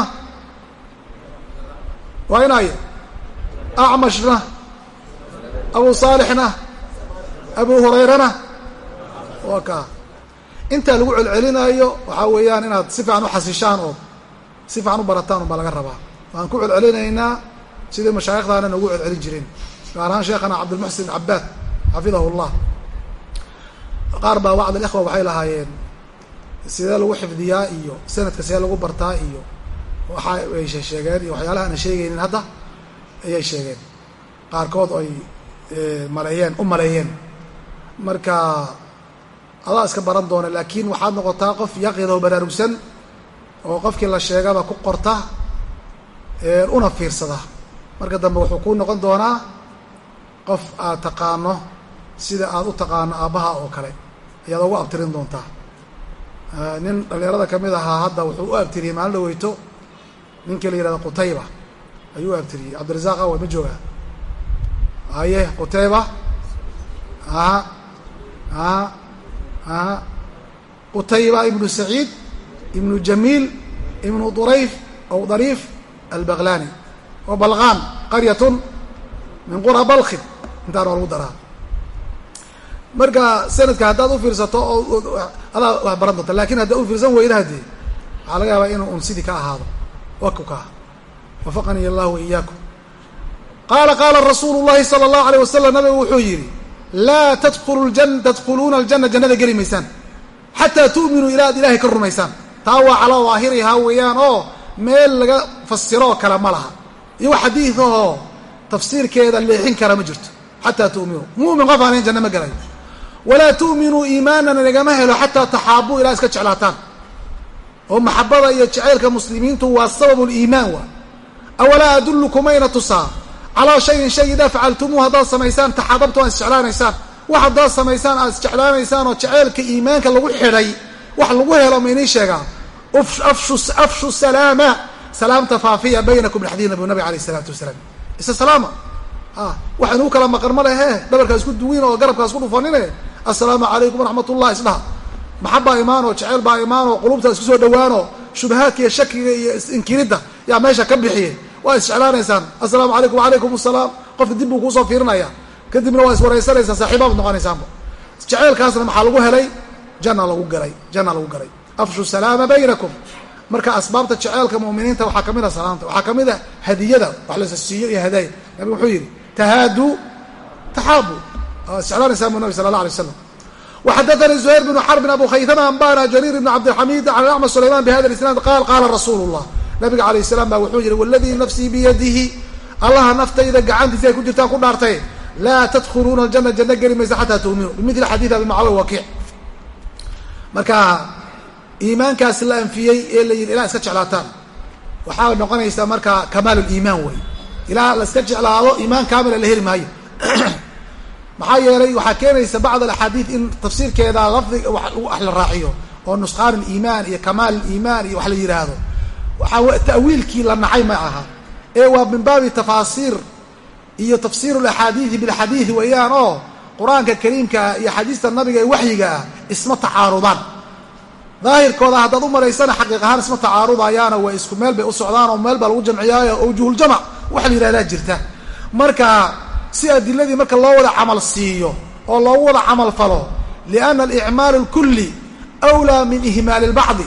waa inay acmashna? Abu saalixna? Abu hurayrana? Waa kaa intaa lagu celcelinaayo waxaa weeyaan inaad si fiican u xasishaan oo si fiican u barataan unbaa laga rabaa. Waan ku celcelinaynaa sidii mashaayikhdaana noogu celcelin jireen gaar ahaan sheekhana cabdilmuxsin cabaad xafidahu llah. Qaar baa bacd alikhwa waxay lahaayeen sidee lagu xifdiyaa iyo sanadka sidee lagu bartaa iyo waxa ay sheegeen iyo waxyaalaha ana sheegaynin hadda ayay sheegeen. Qaarkood ay maleeyeen u maleeyeen. Marka adaa iska baran doona laakiin waxaad noqotaa qof yaqido baraarugsan oo qofkii la sheegaba ku qorta una fiirsada. Marka dambe wuxuu kuu noqon doonaa qof aad taqaano sida aad u taqaano aabbaha oo kale ayaad ugu abtirin doontaa nin dhallinyarada ka mid ahaa hadda wuxuu u abtiriyey maalin dhaweyto. Ninkii la yihahdo qutayba. Ayuu u abtiriyey cabdirasaaq awa ma jooga. Haye qutayba. Aha aha aha qutayba ibnu saciid ibnu jamiil ibnu durayf aw dariif albaqlani oo balqaan qaryatun min qura balkin intaan waa lagu daraa marka sanadka haddaad ufiirsato oo adaa wax baran doonta laakiin haddaad ufiirsan weyda haddee waxaa laga yaabaa inuu un sidii ka ahaado wakuka wafaqanii allahu iyaakum qaala qaala rasuulu llahi sala allahu alayh wasalam nabigu wuxuu yidhi laa tadkhuluuna aljanna jannada geli maysaan. Xataa tu'minuu ilaa ad ilaahay ka rumaysaan. Taa waa calaa daahirihaa weeyaan oo meel laga fasiroo kale ma laha. Iyo xadiidahoo tafsiirkeeda leexin kara ma jirto. Xataa tu'minuu. Mu'min qof aan janna ma gelayo walaa tu'minuu iimaanan lagama helo xataa taxaabuu ilaa iska jeclaataan. oo maxabada iyo jacaylka muslimiintu waa sababu liimaan waa. awalaa adullukumayna tusaa? calaa shayin shay idaa facaltumuu haddaad samaysaan taxaababtu aad isjeclaanaysaan. wax haddaad samaysaan aad isjeclaanaysaan oo jaceylka iimaanka lagu xidhay wax lagu helo ma inii sheegaa afshu salaama. Salaamta faafiya baynakum dhexdiina bu nabig alayh isalaatu wasalaam. Isa salaama? Waxa inuu kala maqan ma lehe dhabarkaa isku duwin oo garabkaa isku dhufanine assalaamu calaykum waraxmat ullah isdhaha maxabbaa imaanoo jeceyl baa imaanoo qulubtaa isku soo dhawaanoo shubahaadka iyo shakiga iyo inkiridda yaa meesha ka bixiye waa isjeclaanaysaan. Assalaamu calaykum wacalaykum asalaam qofka dib buu kuusoo fiirinaya kadibna waa iswaraysanaysaa saaxiibaad noqonaysaanba jeceylkaasna maxaa lagu helay? Janna lagu galay janna lagu galay afshu salaama baynakum. Marka asbaabta jeceylka mu'miniinta waxaa ka mid a salaamta. Waxaa ka mid a hadiyada. Wax la siiyo iyo hadaaya nabigu wuxuu yidhi tahaaduu taxaabu isticlaanaysaa mu nabig sala allah alay waslam waxadaanii zuhayr bnu xarbin abu khaytama ambana jariir ibn cabdilxamid can acma sulayman bihada isnaad qaal qaala rasuulu llah nabiga alayh salaam baa wuxuu yihi waladii nafsii biyadihi. Allaha naftayda gacantiisi ay ku jirtaan ku dhaartay laa tadkhuluuna aljana janno geli maysa xataa tu'minuu bimili xadiid abi mucaawiya wakiic marka iimaankaas la anfiyey ee la yidhi ilaa iska jeclaataan. Waxaa noqonaysaa marka kamaal liimaan wey ilaa la iska jeclaado iimaan kamila la heli maayo. maxaa yeelay waxaa keenaysa bacd alaxaadiid in tafsiirkeeda lafdiga wax la raaciyo oo nusqaan aliimaan iyo kamaal aliimaan iyo wax la yidhaahdo waxaa ta'wiilkii la nacay ma aha. Ee waa min baabi tafaasiir iyo tafsiir alaxaadiidi bilaxaadiidi weeyaan oo qur'aanka kariimkaa iyo xadiista nabiga ee waxyiga ah isma tacaarudaan daahirkooda haddaad u maraysana xaqiiq ahaan isma tacaarudayaana waa isku meel bay u socdaan oo meel baa lagu jamciyaayo awjuhuljamac waxa la yidhahdaa jirta. Marka si adiladii marka loo wada camal siiyo oo loogu wada camal falo lianna alicmaal alkulli awlaa min ihmaali lbacdi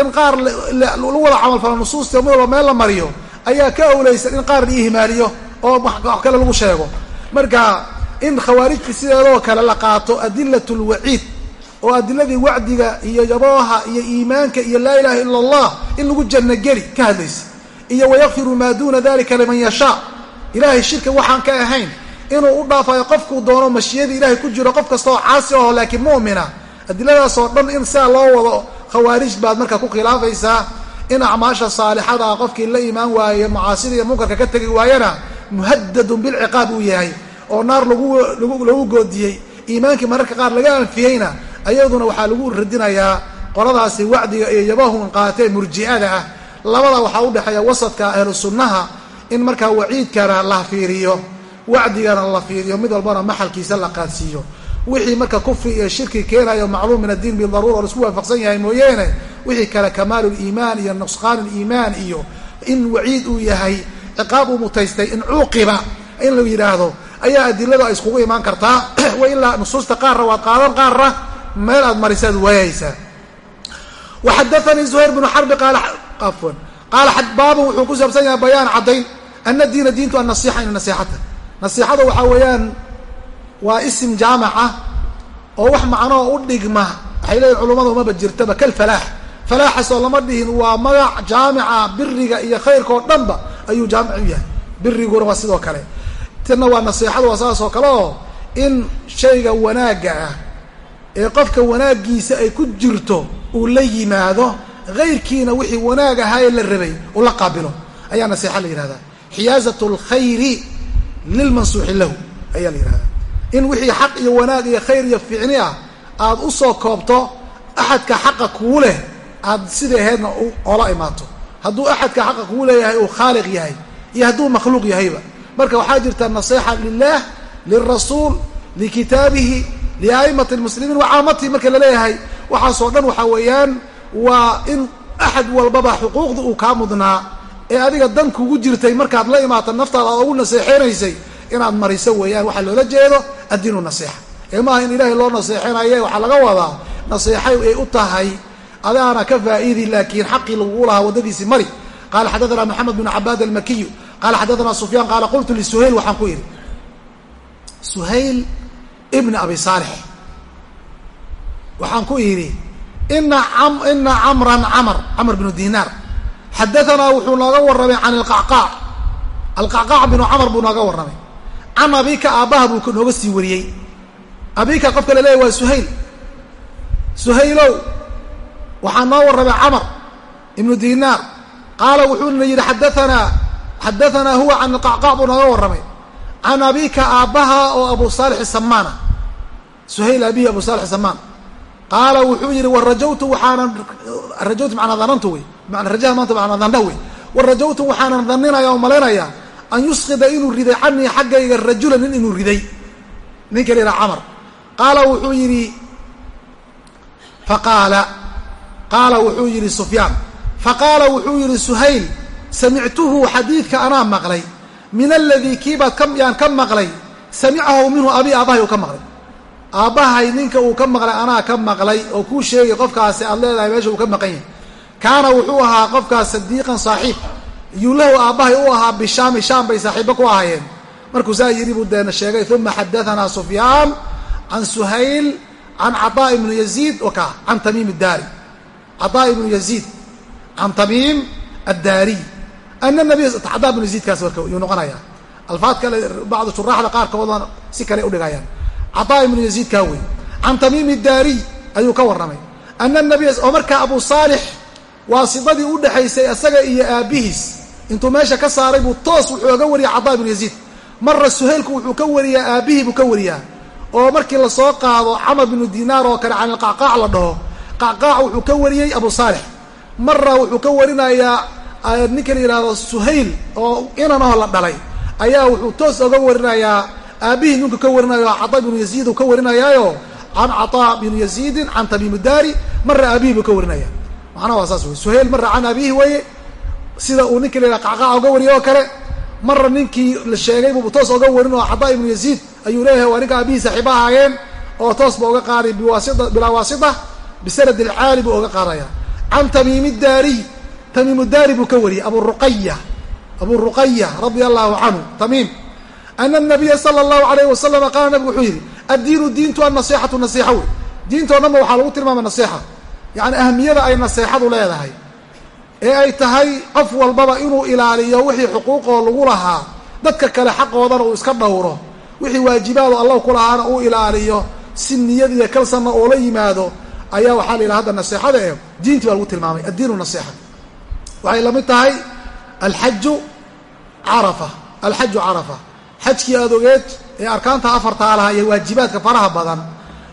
in qaar lagu wada camal falo nusuusta mid walba meel la mariyo ayaa ka awlaysan in qaar la ihmaaliyo oo wax kale lagu sheego. Marka in khawaarijta sideedoo kale la qaato adilat lwaciid oo adiladii wacdiga iyo yabooha iyo iimaanka iyo laa ilaha ila allah in lagu janno geli ka hadlaysa. Iyo wayakfiru maa duuna dalika liman yashaa ilaahay shirka waxaan ka ahayn inuu u dhaafayo qofkuu doono mashiyadii ilaahay ku jiro qof kasta oo caasi aho laakiin mu'mina. Adiladaasoo dhan in sidaa loo wado khawaarij baad marka ku khilaafaysaa in acmaasha saalixada ah qofkii la imaan waaye macaasida iyo munkarka ka tegi waayana muhadadun bilciqaab uu yahay oo naar lagu goodiyey. Iimaankii mararka qaar laga anfiyeyna ayaduna waxaa lagu radinayaa qoladaasi wacdiga iyo yabahun qaatee murji'ada ah. Labada waxaa u dhexeeya wasadka ahlu sunnaha in markaa waciidkana la fiiriyo wacdigana la fiiriyo mid walbana maxalkiisa la qaadsiiyo. Wixii marka kufri iyo shirki keenayo macluum min addiin bidaruura la isku waafaqsan yahay mooyeene wixii kale kamaalu liimaan iyo nusqaan liimaan iyo in waciid uu yahay ciqaab uu mutaystay in cuuqiba in la yidhaahdo ayaa adiladu ay iskugu imaan kartaa. Wa ilaa nusuusta qaarra waad qaadan qaarra meel aad marisaad waayaysaa. Waxadaanii zuhayr bnu xarbi qaala afwan qaala baabu wuxuu ku saabsan yahay bayaan caddayn ana diina diintu annasixa ina nasiixata nasiixada waxaa weeyaan waa isim jaamac ah oo wax macnoo u dhigma waxay leeyihiin culummada umaba jirtaba kal falaax falaaxasoo lama dhihin waa magac jaamica biriga iyo khayrka oo dhanba ayuu jaamic u yahay biriguna waa sidoo kale tina waa nasiixadu waa saas oo kale in shayga wanaagga ah ee qofka wanaaggiisa ay ku jirto uu la yimaado hayrkiina wixii wanaag ahaa ee la rabay uu la qaabilo ayaa nasiixa la yihahdaa xiyaazat lkhayri lilmansuuxi lahu ayaa la yihahdaa in wixii xaq iyo wanaag iyo khayr iyo fiicni ah aad u soo koobto axadka xaqa kuu leh aad sidai ahaydna oola imaato. Hadduu axadka xaqa kuu leeyahay uu khaaliq yahay iyo hadduu makhluuq yahayba. Marka waxaa jirta nasiixa lilah lilrasuul likitaabihi liaimati lmuslimiin wa caamatihi marka la leeyahay waxaasoo dhan waxaa weeyaan waa in axad walbaba xuquuqda uu kaa mudnaa ee adiga dan kugu jirtay markaad la imaata naftaada aad ugu naseexeynaysay inaad mariso weeyaan waxaa loola jeedo addiinu nasiixa ee maaha in ilaahay loo naseexinaye waxaa laga wadaa nasiixay ay u tahay adaana ka faa'idi laakiin xaqii lagugu lahaa waddadiisii mari. Qaala xadathana moxamed bn cabaad almakiyu qaala xadathana sufyaan qaala qultu lisuhayl waxaan ku idhi suhayl ibni abi saalix waxaan ku idhi ina ina camran camr camr bnu dinaar xadaanaa wuxuu nooga warramay can alqacqaac alqacqaac binu camr buu nooga warramay can abika aabbaha buu nooga sii wariyey abika qofka la leeyahy waa suhayl suhaylow waxaa noo warramay camr ibnu dinaar qaala wuxuuna yidhi xadaanaa xadaanaa huwa can alqacqaac buu nooga warramay can abika aabbaha oo abu saalix samaana suhayl abihi abu saalix samaan qaala wuxuu yidhi warajawtu waxaanan rajawtu manaa danantu wey. Mana rajaha maanta manaa danna wey. Warajawtu waxaanan daninaya oo malaynayaa an yusqida inuu riday canii xaggayga rajula nin inuu riday. Ninka la yidhaha camar. Qaala wuxuu yidhi faqaala qaala. Wuxuu yidhi sufyaan. Faqaala wuxuu yidhi suhayl samictuhu xadiidka anaa maqlay. Min aladii kiibaad yaan ka maqlay samicahu minhu abi aabahay uu ka maqlay aabbahay ninka uu ka maqlay anaa ka maqlay oo kuu sheegay qofkaasi aad leedahay meesha uu ka maqan yahay. Kaana wuxuu ahaa qofkaas sadiiqan saaxiib. Yuulahu aabbahay u ahaa bishaami shaam bay saaxiibba ku ahaayeen. Markuu saa yidhi buu deena sheegay uma xadaanaa sufyaan can suhayl can caطaa ibnu yaziid waka can tamiim daari caطaa ibnu yaziid can tamiim addaariy ana nabiy cadaa ibnu yaziidkaas marka yuu noqonayaa. Alfaad kale bacdu shuraaxda qaarkoodana si kale udhigayaan caطaa ibnu yaziid kaa wey can tamiim daariy ayuu ka warramay. Ana nabiy oo markaa abu saalix waasidadii u dhexaysay isaga iyo aabbihiis intuu meesha ka saaray buu toos wuxuu oga wariyay cadaa ibnu yaziid marra suhaylku wuxuu ka wariyaa aabbihii buu ka wariyaa oo markii la soo qaado camar binu dinaar oo kale can ilqacqaac la dhaho qacqaac wuxuu ka wariyey abu saalix marra wuxuu ka warinayaa ninka la yidhahdo suhayl oo inan aho la dhalay. Ayaa wuxuu toos oga warinayaa aabbihii ninku ka warinayo cataa binu yaziid uu ka warinayaayo can cataa binu yaziidin can tamiim daari marra aabihii buu ka warinaya. Macnaha waa saas wey suhayl marra can abihi weeye sida uu ninka la yidhaha qacqaac oga wariyay oo kale marra ninkii la sheegay buu toos oga warin oo cataa ibnu yaziid ayuu leeyahay waa ninka aabihii saaxiiba ahaayeen oo toos ba oga qaaday bilaa waasita bisanad ilcaali buu oga qaadaya. Can tamiimi daariy tamiim daari buu ka wariyey abu ruqaya abu ruqaya radia allahu canhu. Tamiim ana nabiya sala allahu alayh wasalama qaala nabigu wuxuu yidhi addiinu diintu annasixatu nasiixa wey diintoo dhanba waxaa lagu tilmaamay nasiixa yacni ahamiyada ay naseexadu leedahay ee ay tahay qof walbaba inuu ilaaliyo wixii xuquuqoo lagu lahaa dadka kale xaqoodana uu iska dhowro wixii waajibaado allah ku lahaana uu ilaaliyo si niyad iyo kalsanna oo la yimaado ayaa waxaa la yidhaha hadda naseexada ee diintii baa lagu tilmaamay addiinu nasiixa waxay la mid tahay alxaju carafa alxaju carafa xajkii aad ogeed ee arkaanta afartaa lahaa iyo waajibaadka faraha badan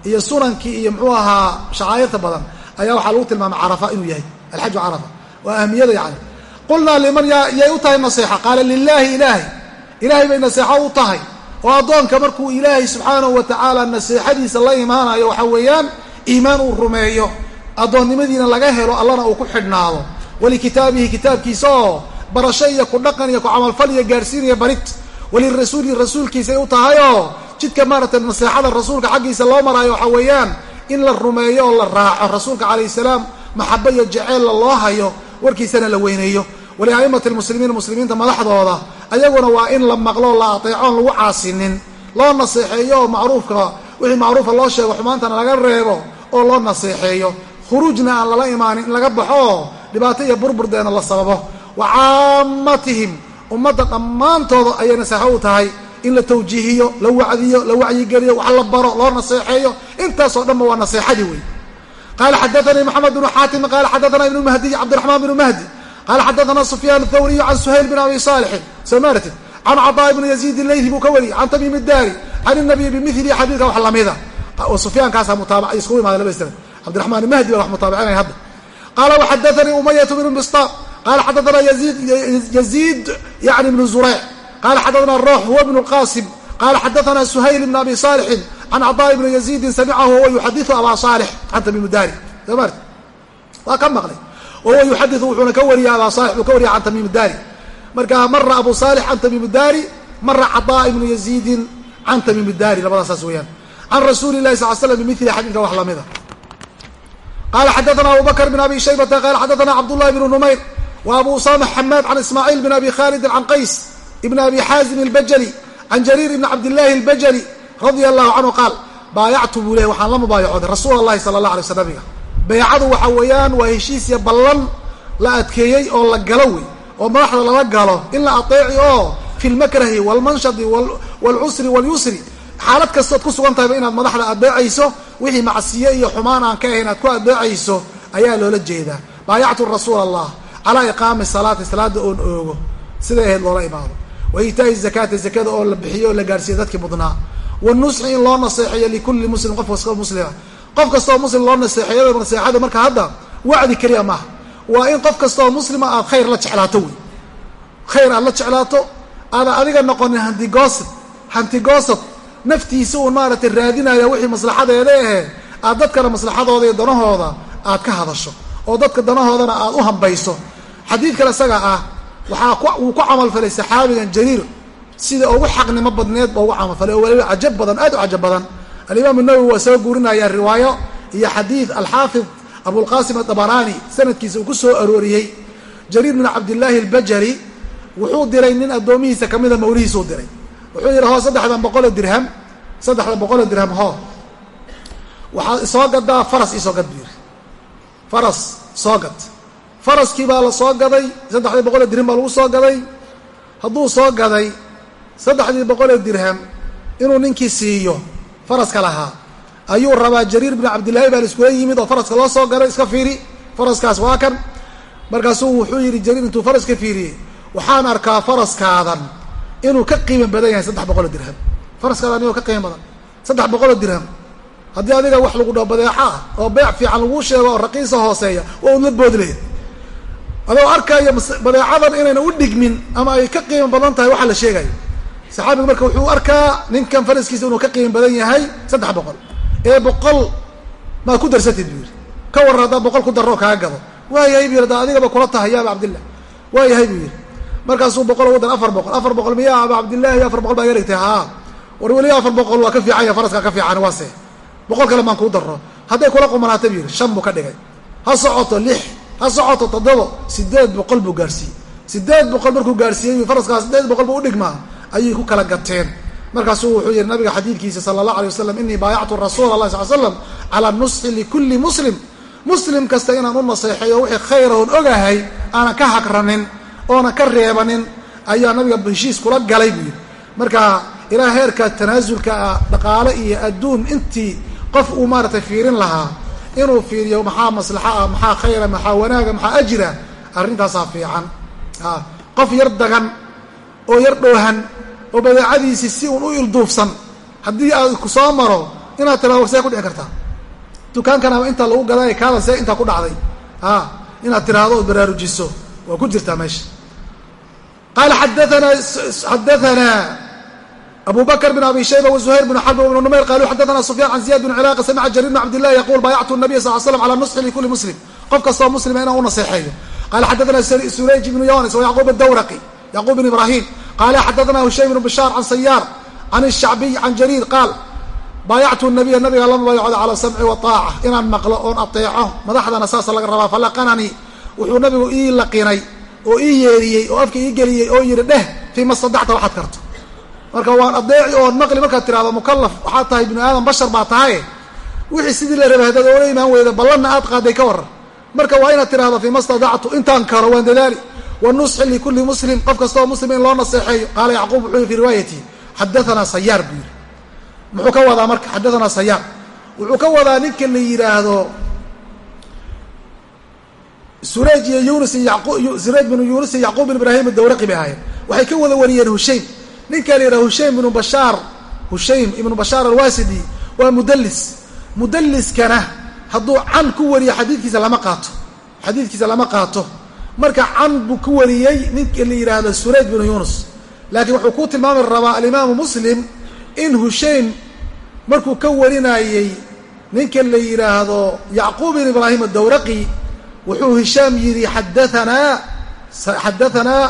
iyo sunankii iyo muxuu ahaa shacaa'irta badan ayaa waxaa lagu tilmaamay carafa inuu yahay alxaju carafa. Waa ahamiyada yani qulnaa liman yay u tahay naseexa? Qaala lilaahi ilaahay. Ilaahay bay naseexo u tahay. Oo addoonka markuu ilaahay subxaanahu wa tacaala naseexadiisa la imaanayo waxaa weeyaan iimaan uu rumeeyo. Addoonnimadiina laga helo allana uu ku xidhnaado. Walikitaabihi kitaabkiisa oo barasho iyo ku dhaqan iyo ku camalfal iyo gaarhsiin iyo barid walirasuuli rasuulkiisay u tahay oo jidka maaragtay naseexada rasuulka xaggiisa loo maraayo waxaa weeyaan in la rumeeyo oo la raaco rasuulka calayh salaam maxaba iyo jeceella loo hayo warkiisana la weyneeyo. Waliaimati lmuslimiin muslimiinta madaxdooda ayaguna waa in la maqlo la ateecoon lagu caasinin loo naseexeeyo oo macruufka wixii macruufa loo sheego xumaantana laga reebo oo loo naseexeeyo. Khuruujna aan lala imaanin in laga baxo oo dhibaato iyo burburdeena la sababo. Wa caamatihim ummadda dhammaantooda ayay naseexo u tahay in la tawjiihiyo la wacdiyo la wacyigeliyo wax la baro loo naseexeeyo. Intaasoo dhanba waa naseexadii wey qala xadaanii mxamed bnu xaatim qala xadaana ibnu mahdiy cabdiraxmaan bnu mahdi qala xadaana sufyaan athawriyu can suhayl bn abi saalixin. Somartin can caطaa ibni yaziid ilayhi buu ka wariyey can tamiim daari can inabiy bimili xadiidka wax lamida sufyaankaasaa mutaaba iskugu imaada laba cabdiraxmaan mahdi baa wax mutaabicinaya hadda. Qala waxadaanii umayat bnu bistam qala xadaana yaziid yani bnu zureyc qala xadaana rox huwa bnu qasim qala xadaana suhayl bn abi saalixin can caطaa ibni yaziidin samicahu wahuwa yuxadiu aba saalix can tamiim daari soo maarti waa ka maqlay wahuwa yuxadiu wuxuuna ka wariya aba saalix buu ka wariya can tamiim daari marka mara abu saalix can tamiim daari mara caطaa ibnu yaziidin can tamiim daari labadaas saas weeyaan can rasuuli lahi sal slam bimili xadiidka wax lamida qala xadaana abu bakr bn abi shaybata qala xadaana cabdullahi bnu numayr abu usama xamaad can ismaaciil bn abi khalidin can qays ibn abi xaazim اlbajali can jariir ibn cabdillahi اlbajali radia allahu canhu qaal baayactu buu lehy waxaan la mubaayacooday rasuul allahi sala allah alay sl nabiga baycadu waxa weeyaan waa heshiisya ballan la adkeeyey oo la galo wey oo madaxda lala galo in la ateeci oo fi lmakrahi walmanshadi walcusri walyusri xaalad kastood ku sugan tahayba inaad madaxda adeecayso wixii macsiye iyo xumaan aan ka ahayn aad ku adeecayso ayaa loola jeedaa baayactu rasuul allah calaa iqaami salaati salaada oon oogo siday ahayd loola imaado. Wa iitaa'i zakaati zakada oo la bixiyo oo la gaarhsiiyo dadkii mudnaa. Wanusxi in loo naseexeeyo likulli muslim qof kastoo muslima. Qof kastoo muslim loo naseexeeyo naseexada marka hadda wacdi keliya maaha waa in qof kastoo muslima aad khayr la jeclaato wey. Khayr aad la jeclaato aada adiga noqonin hantigoosad hantigoosad naftiisa uun maaragtay raadinaya wixii maslaxadeeda ahe aad dadkana maslaxadooda iyo danahooda aad ka hadasho. Oo dadka danahoodana aad u hambayso xadiidkan isaga ah waxaa wuu ku camalfalay saxaabigan jariir sida ugu xaqnimo badneed ba ugu camalfalay oo waliba cajab badan aad u cajab badan. Alimaam nawowi waa soo guurinaya riwaayo iyo xadiid alxaafid abulqasim adabaraani sanadkiisa uu ku soo arooriyey. Jariir bin cabdillaahi albajali wuxuu diray nin addoomihiisa kamida mawlihiisuu diray. Wuxuu yidhi hoo saddexdan boqoloo dirham saddexdan boqoloo dirham hoo. Waxaad isoo gadaa faras isoo gad buu faras soo gad faraskii baa la soo gaday saddexdii boqoloo dirham baa lagu soo gaday. Hadduu soo gaday saddexdii boqoloo dirham inuu ninkii siiyo faraska lahaa. Ayuu rabaa jariir bin cabdillaahi baa la yimid oo faraska loo soo galay iska fiiri faraskaas waa kan. Markaasuu wuxuu yidhi jariir intuu faraska fiiriyey waxaan arkaa faraskaadan inuu ka qiimo badan yahay saddex boqoloo dirham. Faraskaadan inuu ka qiimo badan. Saddex boqoloo dirham. Haddii adiga wax lagu dhao badeeco ah oo beec fiican laguu sheego oo raqiisa hooseeya waa udla boodleed adoo arkaya badeecadan inayna u dhigmin ama ay ka qiimo badan tahay waxaa la sheegayo saxaabigu marka wuxuu arkaa ninkan faraskiisa inuu ka qiimo badan yahay saddex boqol. Ee boqol maad ku darsatid buu yidhi. Ka warran haddaad boqol ku darro kaaga gado. Waayahay buu yidhi haddaa adigaba kula tahay ya aba cabdillah. Waayahay buu yidhi. Markaasuu boqol ugu dar afar boqol. Afar boqol miyaa aba cabdillahi afar boqol baa iga haa. War weliba afar boqol waa ka fiican yahay faraskaa ka fiican waase. Boqol kale maan kuu darro. Hadday kula qumanaata buu yidhi shan buu ka dhigay. Ha socoto lix ha socoto toddobo sideed boqol buu gaarsiiyey. Sideed boqol markuu gaarsiiyey faraskaas sideed boqol buu udhigmaa ayay ku kala gateen. Markaasuu wuxuu yihi nabiga xadiidkiisa sala allah alay wasalam inii baayactu rasuula allah sal slam calaa nusxi likulli muslim. Muslim kasta inaan u naseexeeyo wixii khayra oon ogahay aanan ka hagranin oonan ka reebanin ayaa nabiga heshiis kula galay buu yidhi. Marka ilaa heerka tanaasulka ah dhaqaale iyo adduun intii qof uu maaratay fiirin lahaa inuu fiiriyo maxaa maslaxa ah maxaa khayra maxaa wanaaga maxaa ajira arrintaasaa fiican. A qof yar dagan oo yar dhoohan oo badeecadiisii si uun u ilduufsan haddii aad ku soo maro inaad tiraado see ku dhici kartaa dukaankanaba intaa lagu gaday kaada see intaa ku dhacday. A inaad tiraahdo ood baraarujiso waa ku jirtaa meesha. Qaala xadaanaa xadaanaa abu bakr bn abi shayba wزuhayr bn xarb bn numayr qaluu xadaana sufyan can ziyad bn cilaaqa samica jarir bn cabd llahi yaqul baayactu nabiy sal slam cala nusxi likuli muslim. Qof kastoo muslima inaan u naseexeeyo qala xadaana surayj bnu yonis wayacquub adawraqi yacquub bn ibrahim. Qala xadaana hushaym bn bishaar can sayaar can shacbiy can jariir qaal baayactu nabiya nabiga lama baayacooda cala samci waaaca inaan maqlo oon ateeco madaxdana saasa laga rabaa falaqananii wuxuu nabigu ii laqinay oo ii yeeriyey oo afka ii geliyey oo yidhi dheh fii ma stadacta waxaad karto marka waan adeeci oon maqli markaad tirahdo mukalaf waxaad tahay binu aadam bashar baa tahaye wixii sidii la rabay haddaad oola imaan weyda ballanna aad qaaday ka waran marka waa inaad tirahdo fii ma stadactu intaan karo waan dadaali. Wanusxi likulli muslim qof kastaoo muslim in loo naseexeeyo. Qaala yacquub wuxuu yihi fi riwaayati xadaanaa sayaar buu yidhi. Muxuu ka wadaa marka xadaanaa sayaar wuxuu ka wadaa ninka la yidhaahdo suraj iyo yunis iyo suraj binu yunis iyo yacquub bin ibraahim adawraqi bay ahaayeen. Waxay ka wada wariyeen hushaym ninka la yidhaha hushaym ibnu bashaar hushaym ibnu bashaar alwasidi waa mudallis. Mudalliskana hadduu can ku wariyo xadiidkiisa lama qaato. Xadiidkiisa lama qaato. Marka can buu ku wariyey ninka la yidhaahdo surayj binu yunus. Laakiin wuxuu ku tilmaami rabaa alimaamu muslim in hushaym markuu ka warinayey ninka la yidhaahdo yacquub bin ibraahim adawraqi wuxuu hishaam yidhi xadaanaa xadaanaa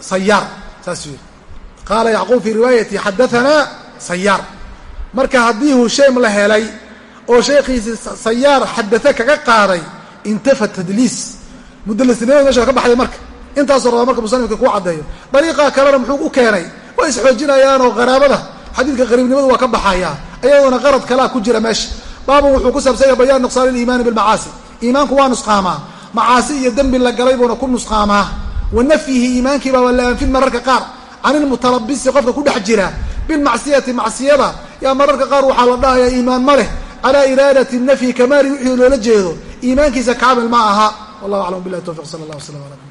sayaar saasuu yidhi qaala yacquub fii riwaayati xadaanaa sayaar marka haddii hushaym la helay oo sheekhiisi sayaar xadate kaga qaaday intafa tadliis mudalisnimada meesha ka baxday marka intaasoo rabaa marka musanifka kuu caddeeyo dariiqa kalena muxuu u keenay way isxoojinayaanoo qaraabada xadiidka qariibnimadu waa ka baxayaa iyaduna qarad kalaa ku jira meesha baabun wuxuu ku saabsanya bayaan nuqsaan iliimaani bilmacaasi iimaanku waa nusqaamaa macaasi iyo dembi la galay buuna ku nusqaamaa wa nafyihi iimaankii baaba la anfin mararka qaar can ilmutalabisi qofka ku dhex jira bilmacsiyati macsiyada. Yaa mararka qaar waxaa la dhahayaa iimaan ma leh. Calaa iraadati nafyi kamaali wixii loola jeedo iimaankiisa kaamil ma aha. Wallahu aclam billahi tawfiq sala allah